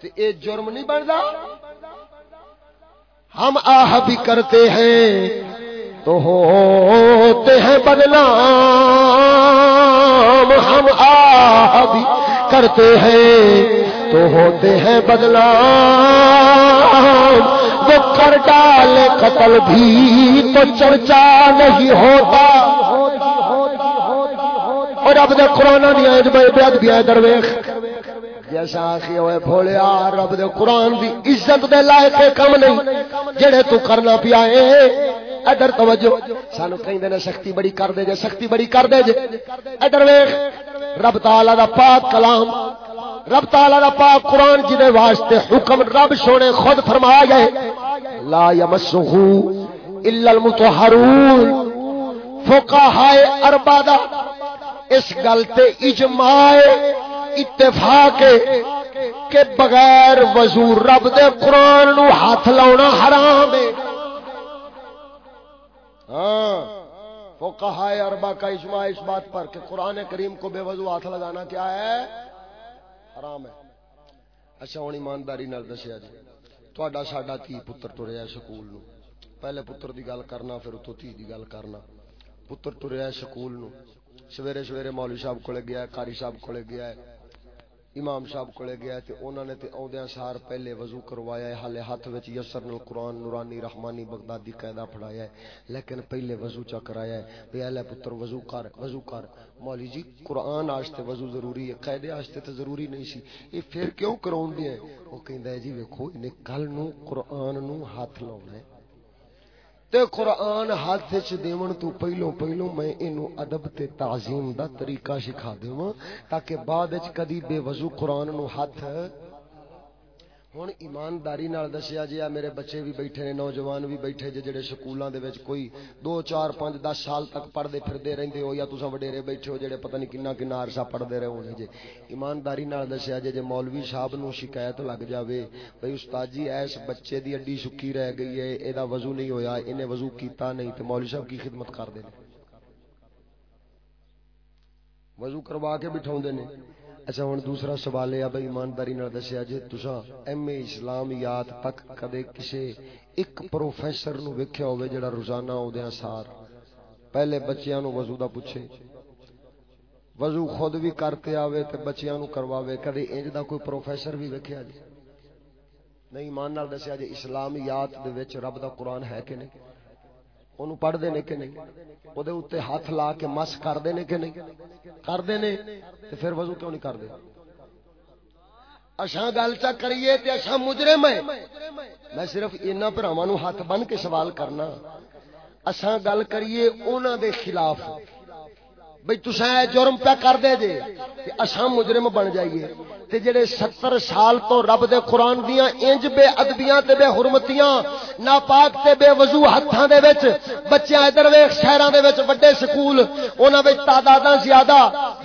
S1: تے اے جرم نہیں بندا؟ ہم آہ بھی کرتے ہیں تو ہوتے ہیں بدنام، ہم آہ بھی کرتے ہیں تو ہوتے ہیں بدنام۔ وہ کر ڈالے قتل بھی تو چرچا نہیں ہوتا۔ اور اب دے قرآن نہیں آئے جب بیاد بھی آئے درویخ جیسا آخی ہوئے بھولیا، رب دے قرآن دی عزت دے لائق کم نہیں۔ جڑے تو کرنا پیا ہے، ادھر توجہ۔ سانو کہیں دینے سختی بڑی کر دے جے، سختی بڑی کر دے جے۔ ادھر ویخ رب تعالیٰ دا پاک کلام، رب تعالیٰ دا پاک قرآن جدے واسطے حکم رب سونے خود فرمایا گئے لا یمسہو الا المتحرون فقہائے اربادہ اس گلتے اجماع اتفاق کہ بغیر وضو رب دے قرآن نو ہاتھ لاؤنا حرام ہے۔ ہاں۔ فقہائے اربا کا اجماع اس بات پر کہ قرآن کریم کو بے وضو ہاتھ لگانا کیا ہے؟ حرام ہے۔ اچھا ہوں ایمانداری نال دسیا جی۔ تھوڑا ساڈا کی پتر ٹریا سکول نو۔ پہلے پتر دی گل کرنا، پھر اتو تھی دی گل کرنا۔ پتر ٹریا سکول نو۔ سویرے سویرے مولوی صاحب کولے گیا ہے، قاری صاحب کولے گیا ہے۔ امام صاحب کولے گیا تے انہوں نے تے اوندیاں سار پہلے وضو کروایا ہے۔ حالے ہاتھ وچ یسر القرآن نورانی رحمانی بغدادی قاعدہ پڑھایا ہے، لیکن پہلے وضو چا کرایا ہے۔ بے اہل پتر، وضو کر وضو کر۔ مولوی جی قرآن واسطے وضو ضروری ہے، قاعدے واسطے تے ضروری نہیں سی۔ اے پھر کیوں کراون دے ہیں؟ او کہندا ہے جی ویکھو نے کل نو قرآن نو ہاتھ لاونا ہے۔ تے قرآن ہاتھ چ دیون تو پہلو پہلو میں اینو ادب تے تعظیم دا طریقہ سکھا دیواں تاکہ بعد وچ کدی بے وضو قرآن نو ہاتھ ہن ایمانداری نال دسیا جی میرے بچے بھی بیٹھے نے نوجوان بھی بیٹھے جے جڑے سکولاں دے وچ کوئی 2 4 5 10 سال تک پڑھدے پھردے رہندے ہو یا تساں وڈیرے بیٹھے ہو جڑے پتہ نہیں کنا کنا عرصہ پڑھدے رہے ہونے جے ایمانداری نال دسیا جے جے مولوی صاحب نو شکایت لگ جاوے بھئی استاد جی ایس بچے دی اڈی سکی رہ گئی ہے اے دا وضو نہیں ہویا اینے وضو کیتا نہیں تے مولوی صاحب کی خدمت کر دے وضو کروا کے بٹھاوندے نے اچھا ہوں دوسرا سوال ہے بھائی ایمانداری دسیا جی تسا ایم اے اسلامیات تک کدے کسی ایک پروفیسر نو ویکھیا ہوے جڑا روزانہ اودیاں سار؟ پہلے بچیاں نو وضو دا پوچھے۔ وضو خود بھی کرتے آوے تے بچیاں نو کرواوے، کدے انج دا کوئی پروفیسر بھی ویکھیا جی نہیں، ایمان نال دسیا جی اسلامیات دے وچ رب دا قرآن ہے کہ نہیں؟ اونوں پڑھدے نے کہ نہیں؟ او دے ہاتھ لا کے مس کردے نے کہ نہیں؟ کردے نے؟ تے پھر وضو کیوں نہیں کردے؟ اساں گل چا کریے تے اساں مجرم ہیں۔ میں صرف انہاں بھراواں نو ہاتھ بن کے سوال کرنا۔ اساں گل کریے انہاں دے خلاف۔ بھئی تساں جرم پہ کر دے جے، تے مجرم بن جائیے۔ تے جڑے ستر سال تو رب دے قرآن دیاں انج بے ادبیاں تے بے حرمتیاں، ناپاک تے بے وضو ہتھاں دے وچ، بچیاں ادھر ویکھ شہراں دے وچ بڑے سکول انہاں وچ تعداداں زیادہ،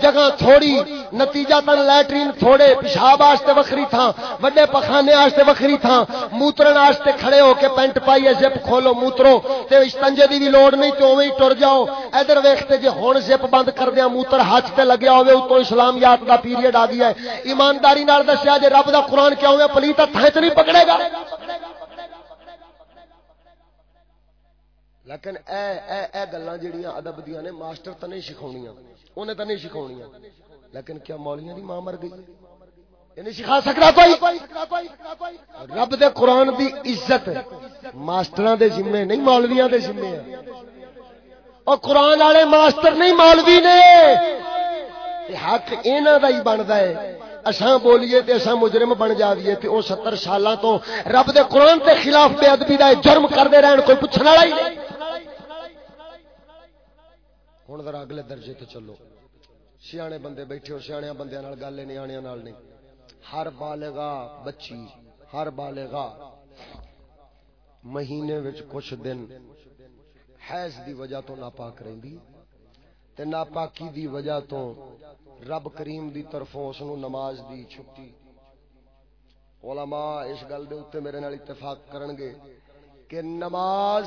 S1: جگہ تھوڑی، نتیجہ تن لیٹرین تھوڑے، پیشاب واسطے وکھری تھاں بڑے پخانے واسطے وکھری تھاں، موترن واسطے کھڑے ہو کے پینٹ پائیے، زپ کھولو، موترو، تے استنجے دی بھی لوڑ نہیں تے اوویں ہی ٹر جاؤ۔ ادھر ویکھ تے جے ہن زپ بند کر دیا موتر ہاتھ تے لگیا ہوئے اتوں اسلامیات دا پیریڈ آ گیا ہے۔ ایمان ایمانداری نال دسیا جے رب دا قرآن کیا ہوئے، پلیت ہاتھ نہیں پکڑے گا؟ لیکن اے اے اے گلاں جڑیاں ادب دیاں نے ماسٹر تے نہیں سکھاونیاں اونے تے نہیں سکھاونیاں۔ لیکن کیا مولیاں دی ماں مر گئی؟ یہ نہیں سکھا سکتا کوئی؟ رب دے قرآن دی عزت ماسٹراں دے ذمے نہیں، مولویاں دے ذمے ہے۔ اور قرآن والے ماسٹر نہیں، مولوی نے۔ حق انہوں کا ہی بنتا ہے۔ اساں بولیے تے اساں مجرم بن جاویے تے او 70 سالاں تو رب دے قرآن تے خلاف بے ادبی دا جرم کردے رہن، کوئی پوچھن والا ہی نہیں۔ ہن ذرا اگلے درجے تے چلو۔ سیانے بندے بیٹھے ہو، سیانے بندیاں نال گل نیاںیاں نال نہیں۔ ہر بالغا بچی، ہر بالغا مہینے وچ کچھ دن حیض دی وجہ تو ناپاک رہندی۔ تے ناپاکی دی وجہ تو رب کریم دی طرفوں اس نو نماز دی چھٹی۔ علماء اس گل دے اوتے میرے نال اتفاق کرن گے کہ نماز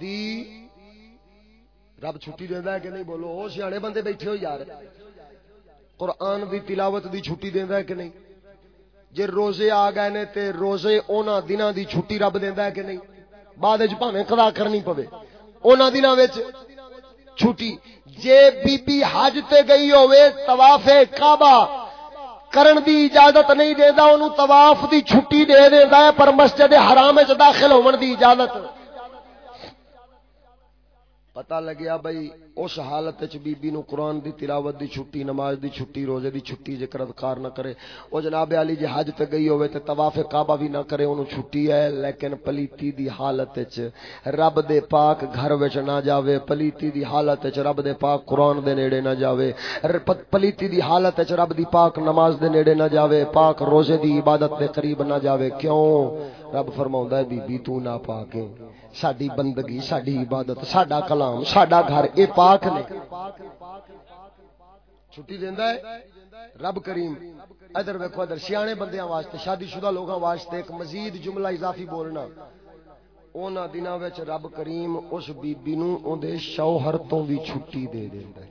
S1: دی رب چھٹی دیندا ہے کہ نہیں؟ بولو، او سیانے بندے بیٹھے ہو یار۔ قرآن دی تلاوت دی چھٹی دیندا ہے کہ نہیں؟ جے روزے آ گئے نے تے روزے اونا دناں دی چھٹی رب دیندا ہے کہ نہیں؟ بعد وچ بھاویں قضا کرنی پوے۔ اونا دناں وچ چھٹی۔ جے بی بی حج تے گئی ہوئے طواف کعبہ کرن دی اجازت نہیں دیندا اونوں طواف دی چھٹی دے دیندا ہے، پر مسجد حرام وچ داخل ہون دی اجازت۔ پتا لگیا بھائی اس حالت بی بی نو قرآن دی تلاوت دی چھٹی، نماز دی چھٹی، روزے دی چھٹی ذکر اذکار نہ کرے۔ او جناب علی جی حج تے گئی ہوئے تے طواف کعبہ بھی نہ کرے، اونوں چھٹی ہے۔ لیکن پلیتی دی حالت وچ رب دے پاک گھر وچ نہ جاوے، پلیتی دی حالت وچ رب دے پاک قرآن دے نیڑے نہ جاوے۔ پلیتی دی حالت وچ رب دی پاک نماز دے نیڑے نہ جاوے، پاک روزے دی عبادت دے قریب نہ جاوے۔ کیوں؟ رب فرماوندا ہے بی بی تو نہ پاکے ساری بندگی ساری عبادت سڈا کلام سڈا گھر یہ پاک نے چھٹی دینا ہے رب کریم ادھر ویکو ادھر سیانے بندیاں واسطے شادی شدہ لوگوں واسطے ایک مزید جملہ اضافی بولنا اونا دنوں وچ رب کریم اس بی بی نو اون دے شوہر تو بھی چھٹی دے دیندا ہے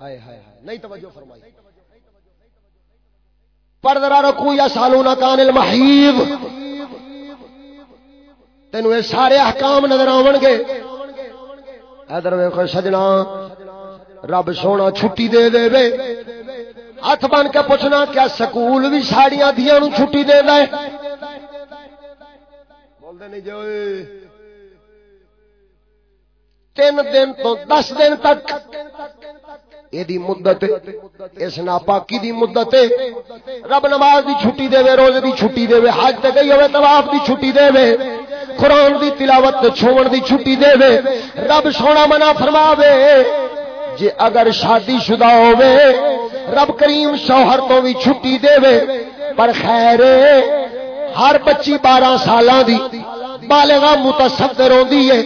S1: ہائے ہائے ہائے نہیں توجہ فرمائی پردرا رکھو یا سالونا کان المحیب تینوں یہ سارے احکام نظر آن گے۔ ادھر ویکو سجنا، رب سونا چھٹی دے دے وے ہاتھ بن کے پوچھنا کیا سکول بھی ساڑیاں دیا نو چھٹی دے دے۔ بولتے نہیں جو تین دن تو دس دن تک۔ یہ مدت اس ناپاکی دی مدت رب نماز دی چھٹی دے وے روزے دی چھٹی دے وے حج تے گئی ہوئے طواف دی چھٹی دے وے قرآن دی تلاوت چھوڑ دی چھٹی دے وے رب سونا منا فرماوے جے اگر شادی شدہ ہووے رب کریم شوہر تو بھی چھٹی دے وے پر خیر ہر بچی بارہ سالاں دی بالغا متصدر ہوندی ہے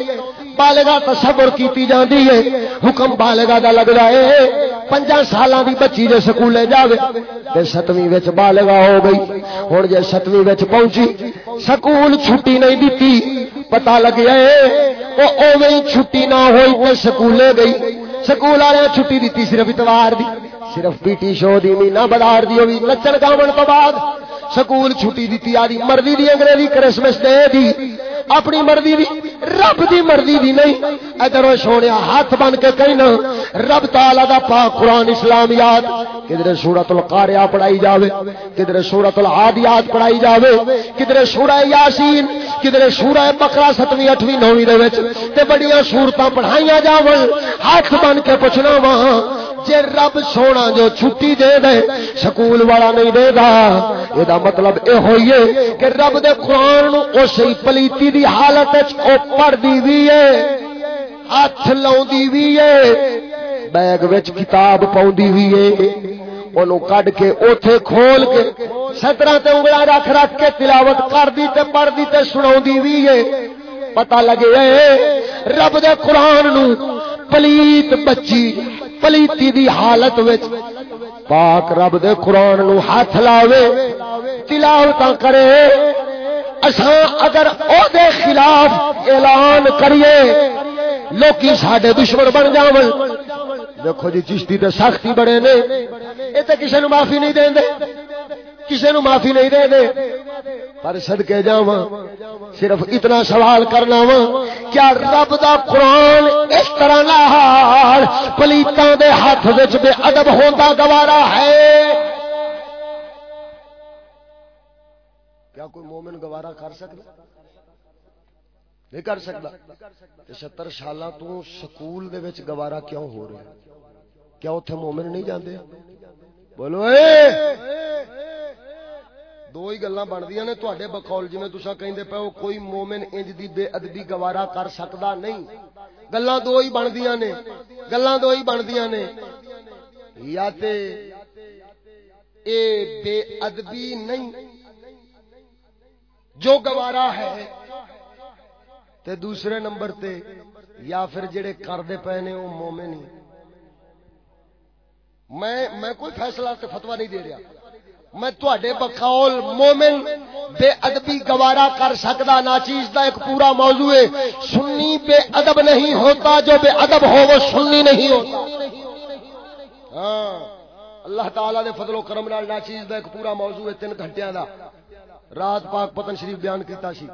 S1: بالغا تصور کیتی جاندی ہے۔ حکم بالغا دا لگدا ہے۔ پنجا سالاں دی بچی دے سکولے جاوے تے ستویں وچ بالغا ہو گئی۔ ہن جے ستویں وچ پہنچی، سکول چھٹی نہیں دتی۔ پتہ لگیا ہے او اوویں چھٹی نہ ہوئی تے سکولے گئی۔ سکول والے چھٹی دیتی صرف اتوار دی۔ صرف پی ٹی شو دی مینا بدار دی ہوئی نچن گاون تو بعد سکول چھٹی دیتی، آدھی مرضی دی انگریزی کرسمس دے دی۔ اپنی مرضی دی، رب دی مرضی دی نہیں۔ ادھر سونے ہاتھ بن کے کہنا رب تعالی دا پاک قرآن اسلامیات کدھر سورت القاریہ پڑھائی جاوے، کدھر سورت العادیات پڑھائی جاوے، کدھر سورہ یاسین، کدھر سورہ بکرا ستویں، اٹھویں، نویں دے وچ۔ تے بڑیاں سورتاں پڑھائیاں جاون۔ ہاتھ بن کے پوچھنا وہاں جے رب سونا جو چھٹی دے دے، سکول والا نہیں دے دا یہ مطلب اے ہوئیے کہ رب دے قرآن نو اسی پلیتی دی حالت او پڑھ دی بھی ہے، ہاتھ لاؤں دی بھی ہے، بیگ وچ کتاب پاؤں دی بھی ہے۔ انہوں کڈ کے اوتھے کھول کے سترہ تے انگلا رکھ رکھ کے تلاوت کر دی تے پڑھ دی تے سناؤں دی بھی ہے۔ پتہ لگے رب دے قرآن نو پلیت بچی، پلیتی دی حالت وچ۔ پاک رب دے قرآن نو ہاتھ لاوے تلاوت کرے۔ اساں اگر او دے خلاف اعلان کریے، لوکی ساڈے دشمن بن جاون۔ دیکھو جی چشتی تے سختی بڑے نے۔ اے تے کسے نو معافی نہیں دین دے کسی نو معافی نہیں دے دے۔ پر صدقے جاواں، صرف اتنا سوال کرنا وا، کیا رب دا قرآن اس طرح نال پلیتاں دے ہاتھ وچ بے ادب ہوندا گوارا ہے؟ کیا کوئی مومن گوارا کر سکتا؟ نہیں کر سکتا۔ ستر سال تو سکول دے وچ گوارا کیوں ہو رہا کیا اتنے مومن نہیں جاندے؟ بولو اے! دو ہی گلا بنتی نے تے بخول جی تصا کہ پہ کوئی مومن انج دی بے ادبی گوارا کر سکتا نہیں گلا دو ہی بنتی نے گلا دو ہی بنتی نے یا تے اے بے ادبی نہیں جو گوارا ہے تے دوسرے نمبر تے یا پھر جڑے کرتے پے نے وہ مومن ہی میں میں کوئی فیصلہ سے فتوا نہیں دے رہا میں تھوڑے بقول مومن بے ادبی گوارا کر سکتا نا چیز کا ایک پورا موضوع ہے۔ سنی بے ادب نہیں ہوتا، جو بے ادب ہو وہ سنی نہیں ہوتا۔ ہاں۔ اللہ تعالی دے فضل و کرم نال نا چیز دا ایک پورا موضوع ہے تین گھنٹیاں دا۔ رات پاک پتن شریف بیان کیتا سی۔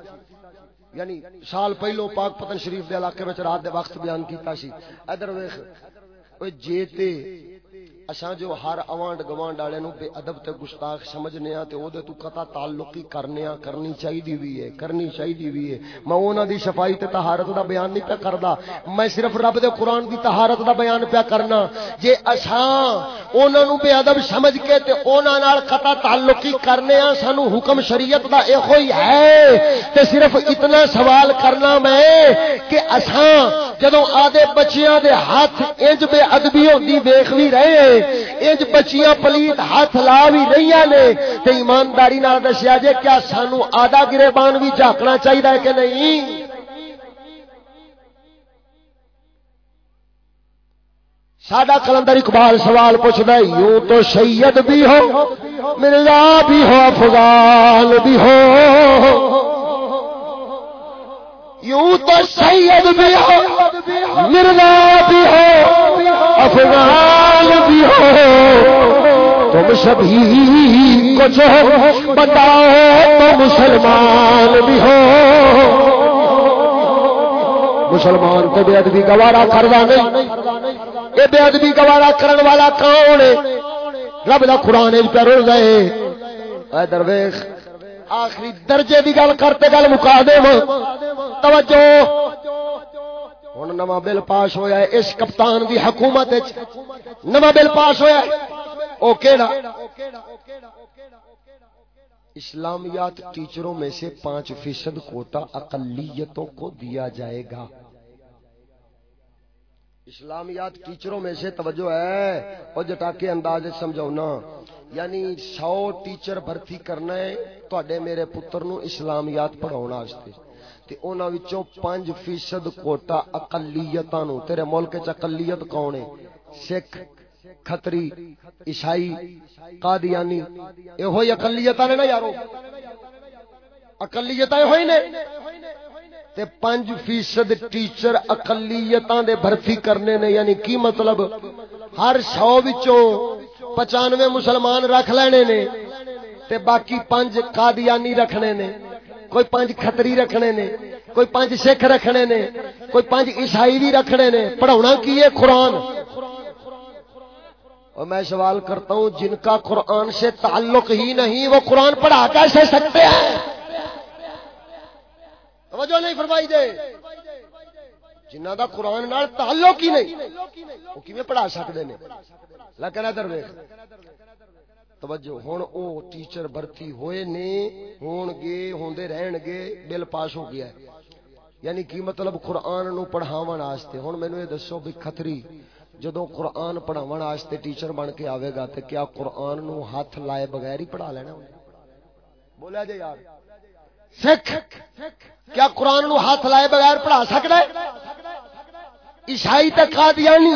S1: یعنی سال پہلو پاک پتن شریف دے علاقے وچ رات دے وقت بیان کیتا سی۔ ادھر ویکھ اوے جے اساں جو ہر اوانڈ گوانڈ والے نو بے ادب تے گستاخ سمجھنے ہاں تے او دے تو قطع تعلق ہی کرنے ہاں کرنی چاہیے وی ہے، کرنی چاہیے وی ہے۔ میں انہاں دی صفائی تے طہارت دا بیان نہیں پیا کردا۔ میں صرف رب دے قران دی طہارت دا بیان پیا کرنا۔ جے اساں انہاں نو بے ادب سمجھ کے تے انہاں نال قطع تعلق ہی کرنے ہاں سانو حکم شریعت دا ایہو ہی ہے۔ تے صرف اتنا سوال کرنا میں کہ اساں جدوں آدے بچیاں دے ہاتھ انج بے ادبی ہوندی ویکھ وی رہے ہیں۔ انج بچیاں پلیت ہاتھ لا بھی رہی نے تے ایمانداری نال دسیا جے کیا سانو آدھا گریبان بھی جھاکنا چاہیے کہ نہیں؟ ساڈا کلندر اقبال سوال پوچھتا یوں تو سید بھی ہو، مرزا بھی ہو، افغان بھی ہو۔ یوں تو سید بھی ہو، مرزا بھی ہو، افغان ہو۔ تم سبھی کچھ ہو بتاؤ تو مسلمان بھی ہو۔ مسلمان تو بے ادبی گوارا کرنا نہیں۔ یہ بے ادبی گوارا کرن والا کون رب دا قرآن پہ رڑ گئے درویش، آخری درجے کی گل کرتے گل مکا دے توجہ۔ ہوں نواں بل پاس ہوا ہے اس کپتان دی حکومت نواں بل پاس ہوا او کیڑا؟ اسلامیات ٹیچروں میں سے پانچ فیصد کوٹا اقلیتوں کو دیا جائے گا. اسلامیات ٹیچروں میں سے توجہ ہے. اور جٹا کے انداز سمجھاؤ نا یعنی سو ٹیچر بھرتی کرنا ہے تو میرے پتر نو اسلامیات پڑھاؤ پانچ فیصد کوٹا اقلیت تیرے ملک چلیت کون ہے؟ سکھ کتری عیسائی، قادیانی یہ اقلیت نے نا یارو۔ اقلیت یہ نے۔ تے پانچ فیصد ٹیچر اقلیتاں دے بھرتی کرنے نے یعنی کی مطلب؟ ہر سو وچوں پچانوے مسلمان رکھ لینے نے، تے باقی پانچ قادیانی رکھنے نے۔ کوئی پانچ کھتری رکھنے نے، کوئی پانچ سکھ رکھنے نے، کوئی پانچ عیسائی بھی رکھنے نے۔ پڑھاؤنا کی ہے قرآن؟ اور میں سوال کرتا ہوں، جن کا قرآن سے تعلق ہی نہیں، وہ قرآن پڑھا کیسے سکتے ہیں؟ توجہ نہیں فرمائی دے۔ جنہ دا قرآن نال تعلق ہی نہیں، وہ کیویں پڑھا سکتے ہیں لیکن ادھر ویکھ۔ توجہ، ہن او ٹیچر بھرتی ہوئے نے، ہون گے، ہوندے رہن گے بل پاس ہو گیا ہے۔ یعنی کی مطلب قرآن نو پڑھاون واسطے ہن مینوں یہ دسو بھی کھتری جدو قرآن پڑھاون واسطے ٹیچر بن کے آوے گا تے کیا قرآن نو ہاتھ لائے بغیر ہی پڑھا لینا؟ بولیا جی یار۔ سکھ! کیا قرآن نو ہاتھ لائے بغیر پڑھا سکتا ہے؟ عیسائی تک قادیانی،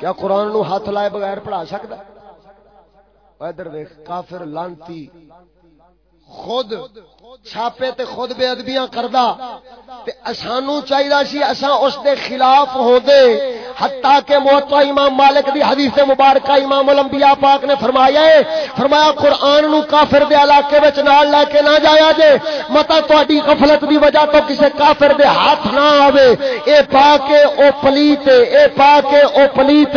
S1: کیا قرآن نو ہاتھ لائے بغیر پڑھا سکتا ہے؟ ادھر ویخ کافر لانتی خود چھاپے تے خود بے ادبیاں کردا تے اسانو چاہیدا سی اساں اس دے خلاف ہو دے حتیٰ کہ موتا امام مالک دی حدیث مبارکہ امام الانبیاء پاک نے فرمایا ہے۔ فرمایا قرآن نو کافر دے علاقے وچ نال لے کے نہ جایا جے۔ متا تہاڈی غفلت دی وجہ تو کسے کافر دے ہاتھ نہ آوے۔ اے پاک او پلیت اے پاک او پلیت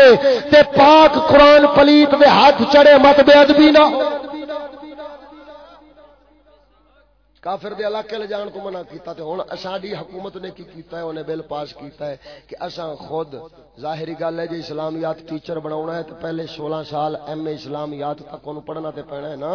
S1: تے پاک قرآن پلیت دے ہاتھ چڑے مت بے ادبی نہ کافر دے علاقے لے جان کو منع کیتا تے ہن اساڈی حکومت نے کی کیتا ہے؟ اونے بل پاس کیتا ہے کہ اساں خود ظاہری گل ہے، جے اسلامیات ٹیچر بناونا ہے تے پہلے 16 سال ایم اے اسلامیات تک اونوں پڑھنا تے پینا ہے نا؟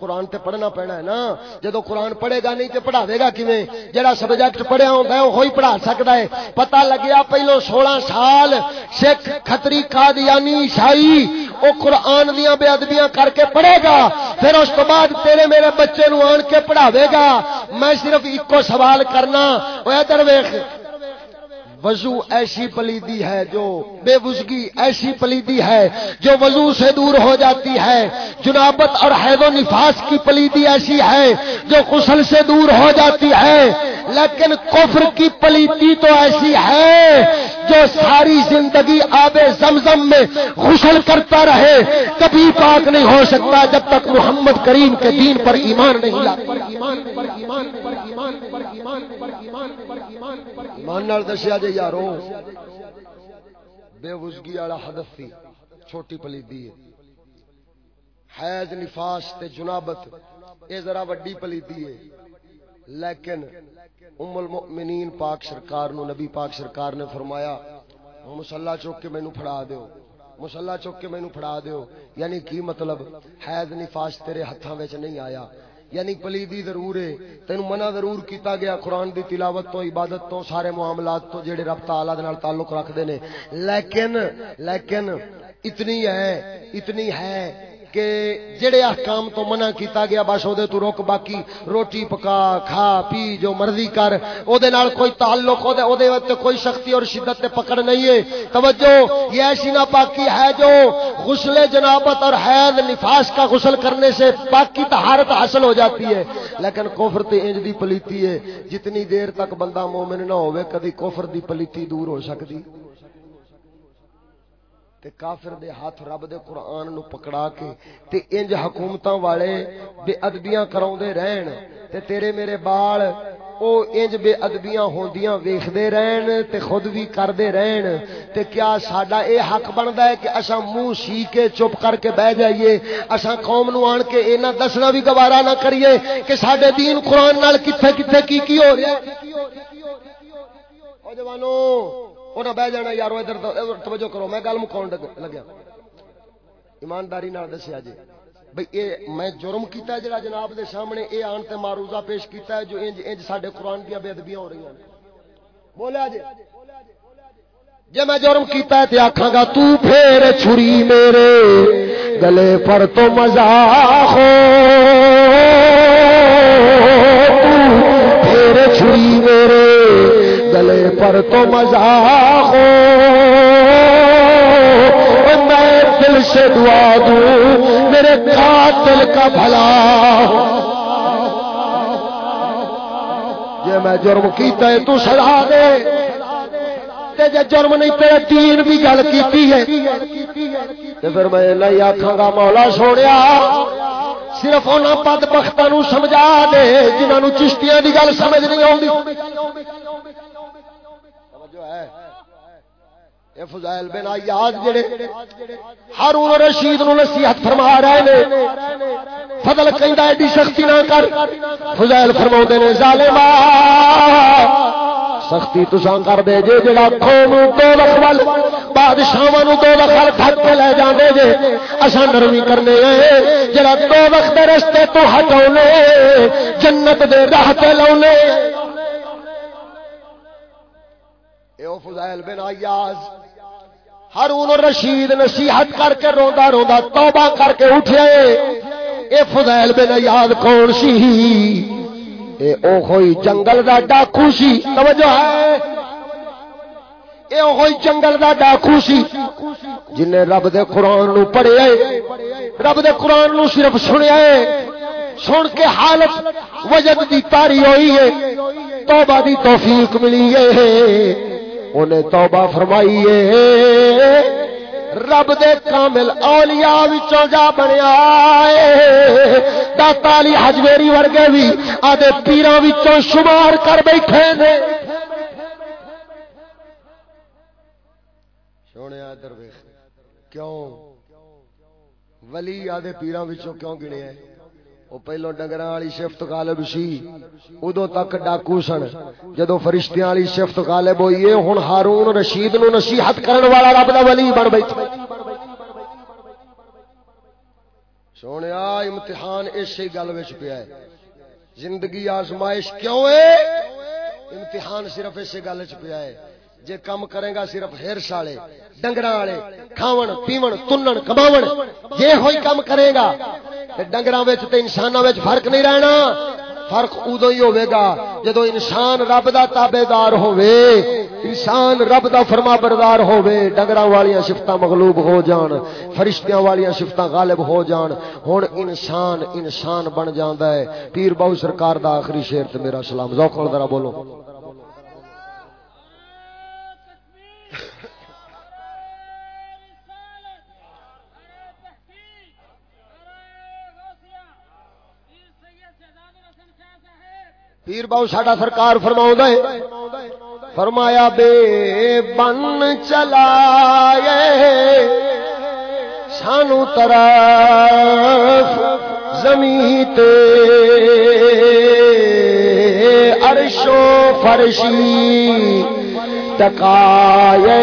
S1: قرآن تے پڑھنا پینا ہے نا؟ جدو قرآن پڑھے گا نہیں تے پڑھاوے گا کیویں؟ جڑا سبجیکٹ پڑھیا ہوندا ہے وہی پڑھا سکدا ہے۔ پتہ لگیا پہلو 16 سال سکھ کھتری قادیانی عیسائی، او قرآن دیاں بے ادبیاں کر کے پڑھے گا۔ پھر اس تو بعد تیرے میرے بچے نو آن کے پڑھاوے گا۔ میں صرف ایک سوال کرنا وہ ادھر ویخ وضو ایسی پلیدی ہے جو بے وزگی ایسی پلیدی ہے جو وضو سے دور ہو جاتی ہے۔ جنابت اور حید و نفاس کی پلیدی ایسی ہے جو غسل سے دور ہو جاتی ہے۔ لیکن کفر کی پلیتی تو ایسی ہے جو ساری زندگی آب زمزم میں غسل کرتا رہے۔ کبھی پاک نہیں ہو سکتا جب تک محمد کریم کے دین پر ایمان نہیں ایمان دسیا جی یارو، بے وزگی والا حدف سی، چھوٹی پلیدی ہے۔ حیض، نفاس تے جنابت، اے ذرا وڈی پلیدی ہے۔ لیکن ام المؤمنین پاک سرکار نو، نبی پاک سرکار نے فرمایا، مسلح چوک کے مینو پھڑا دیو۔ مسلح چوک کے مینو پھڑا دیو۔ یعنی کی مطلب؟ حید نفاس تیرے ہتھاں وچ نہیں آیا۔ یعنی پلیدی ضرور ہے۔ تینوں منع ضرور کیتا گیا قرآن دی تلاوت تو، عبادت تو، سارے معاملات تو جڑے رب تعالی دے نال تعلق رکھدے نے۔ لیکن لیکن اتنی ہے اتنی ہے کہ جڑے احکام تو منع کیتا گیا، بس او دے تو روک باقی، روٹی پکا، کھا، پی، جو مرضی کر۔ او دے نال کوئی تعلق او دے او دے تے کوئی سختی اور شدت تے پکڑ نہیں ہے۔ توجہ، یہ ایسی نا پاکی ہے جو غسل جنابت اور حیض نفاس کا غسل کرنے سے پاکی طہارت حاصل ہو جاتی ہے۔ لیکن کفر تے انج دی پلیتی ہے۔ جتنی دیر تک بندہ مومن نہ ہوے کبھی کفر دی پلیتی دور ہو سکتی تے کافر دے ہاتھ رب دے قرآن نو پکڑا کے تے انج حکومتاں والے بے ادبیاں کراؤں دے رہن تے تیرے میرے بال او انج بے ادبیاں ہوندیاں ویخ دے رہن تے خود بھی کر دے رہن تے کیا ساڈا اے حق بندا ہے کہ اساں منہ سی کے چپ کر کے بیٹھ جائیے؟ اساں قوم نو آن کے اینا دسنا بھی گوارا نہ کریے کہ ساڈے دین قرآن نال کتھے کتھے کی کی ہو رہا ہے او جوانو وہ بہ جانا یارو ادھر توجہ کرو میں گل مکاؤ لگیا ایمانداری دسیا جی بھئی اے میں جرم کیتا ہے جڑا جناب دے سامنے اے آن تے معروضہ پیش کیتا ہے جو انج انج ساڈے قرآن دیا بے ادبیاں ہو رہی ہیں بولیا جی جے میں جرم کیتا ہے تے آکھاں گا تو پھر چھری میرے گلے پر تو مزہ ہو تو پھر چھری میرے گلے پر تو مزہ ہو میں دل سے دعا دوں، میرے قاتل کا بھلا۔ جی میں جرم کیتا ہے، تو سڑا دے۔ جی جرم نہیں، تیرے تین بھی گل کی ہے۔ پھر میں نہیں آخا گا مولا سوڑیا صرف انہوں پد بختوں سمجھا دے جنہوں چشتیاں کی گل سمجھ نہیں آتی فضائل بن ایاز جڑے ہارون رشید نو نصیحت فرما رہے نے، فضل کہندا ایڈی سختی نہ کر۔ فضائل فرماوندے نے ظالما سختی تساں کر دے جے، جڑا قوم دو لکھ ول بادشاہاں نو دو لکھ ول تھک کے لے جاندے جے۔ اساں نرمی کرنے اے جڑا دو وقت دے رستے تو ہٹاونے جنت دے راہ تے لاونے اے او فضائل بن ایاز ہارون رشید نصیحت کر کے روندا روندا توبہ کر کے اٹھے۔ اے فضائل بن یاد کون سی؟ اے او کوئی جنگل دا ڈاکو سی۔ توجہ ہے۔ اے او کوئی جنگل دا ڈاکو سی۔ جن نے رب دے قرآن نو پڑھیا رب دے قرآن نو صرف سنیا سن کے حالت وجد دی تاری ہوئی ہے۔ توبہ دی توفیق ملی ہے۔ انہیں توبہ فرمائیے۔ رب دے کامل اولیاء وچوں جا بنیا اے داتا علی حجویری ورگے بھی آدھے پیراں وچوں شمار کر بیٹھے نے۔ سونے ادھر ویکھ کیوں؟ ولی آدھے پیراں وچوں کیوں گنے ہیں وہ پہلو ڈنگر والی شفت غالب سی، ادو تک ڈاکو سن۔ جدو فرشتیاں والی شفت غالب ہوئی ہے ہوں ہارون رشید نو نصیحت کرن والا رب دا ولی بن بیٹھا۔ سونے امتحان اسی گل پیا ہے۔ زندگی آزمائش کیوں ہے؟ امتحان صرف اسی گل چ پیا ہے۔ جے کم کرے گا صرف ہرس والے ڈنگر والے، کھاون، پیون، تنن، کماون، جے ہوئی کم کرے گا ڈنگر انسانوں فرق نہیں رہنا۔ فرق ادو ہی ہوئے گا جدو انسان رب دا تابے دار انسان رب دا فرما بردار ہوئے، ڈنگراں والیاں شفتاں مغلوب ہو جان، فرشتیاں والیاں شفتاں غالب ہو جان۔ ہن انسان انسان بن جاندا ہے۔ پیر بہو سرکار دا آخری شعر تے میرا سلام، ذوق ذرا بولو۔ پیر باؤ ساڈا سرکار فرما ہے، فرمایا بے بن چلا سانو طرف زمین تے عرشو فرشی ٹکائے۔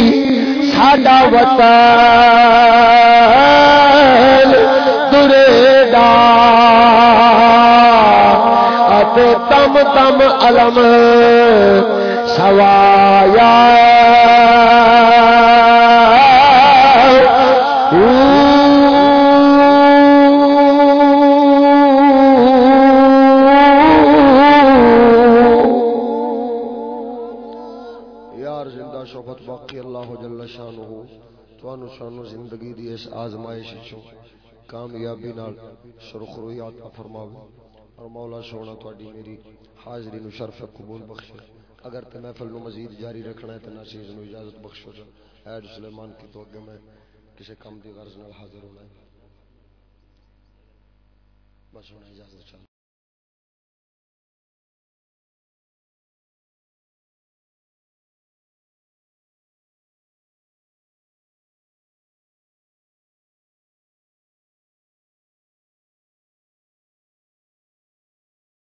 S1: ساڈا وطن درے ڈا تم تم علم سوایا اس آزمائش چوں کامیابی نال سرخ روی عطا فرماوے اور مولا سونا تواڈی میری حاضری نو شرف قبول بخشے۔ اگر تے محفل نو مزید جاری رکھنا ہے تے ناصیز نو اجازت بخشو جو ایڈ سلیمان کی تو اگے میں کسے کم دی غرض نال حاضر ہونا ہے۔ بس ہونا اجازت چاہتا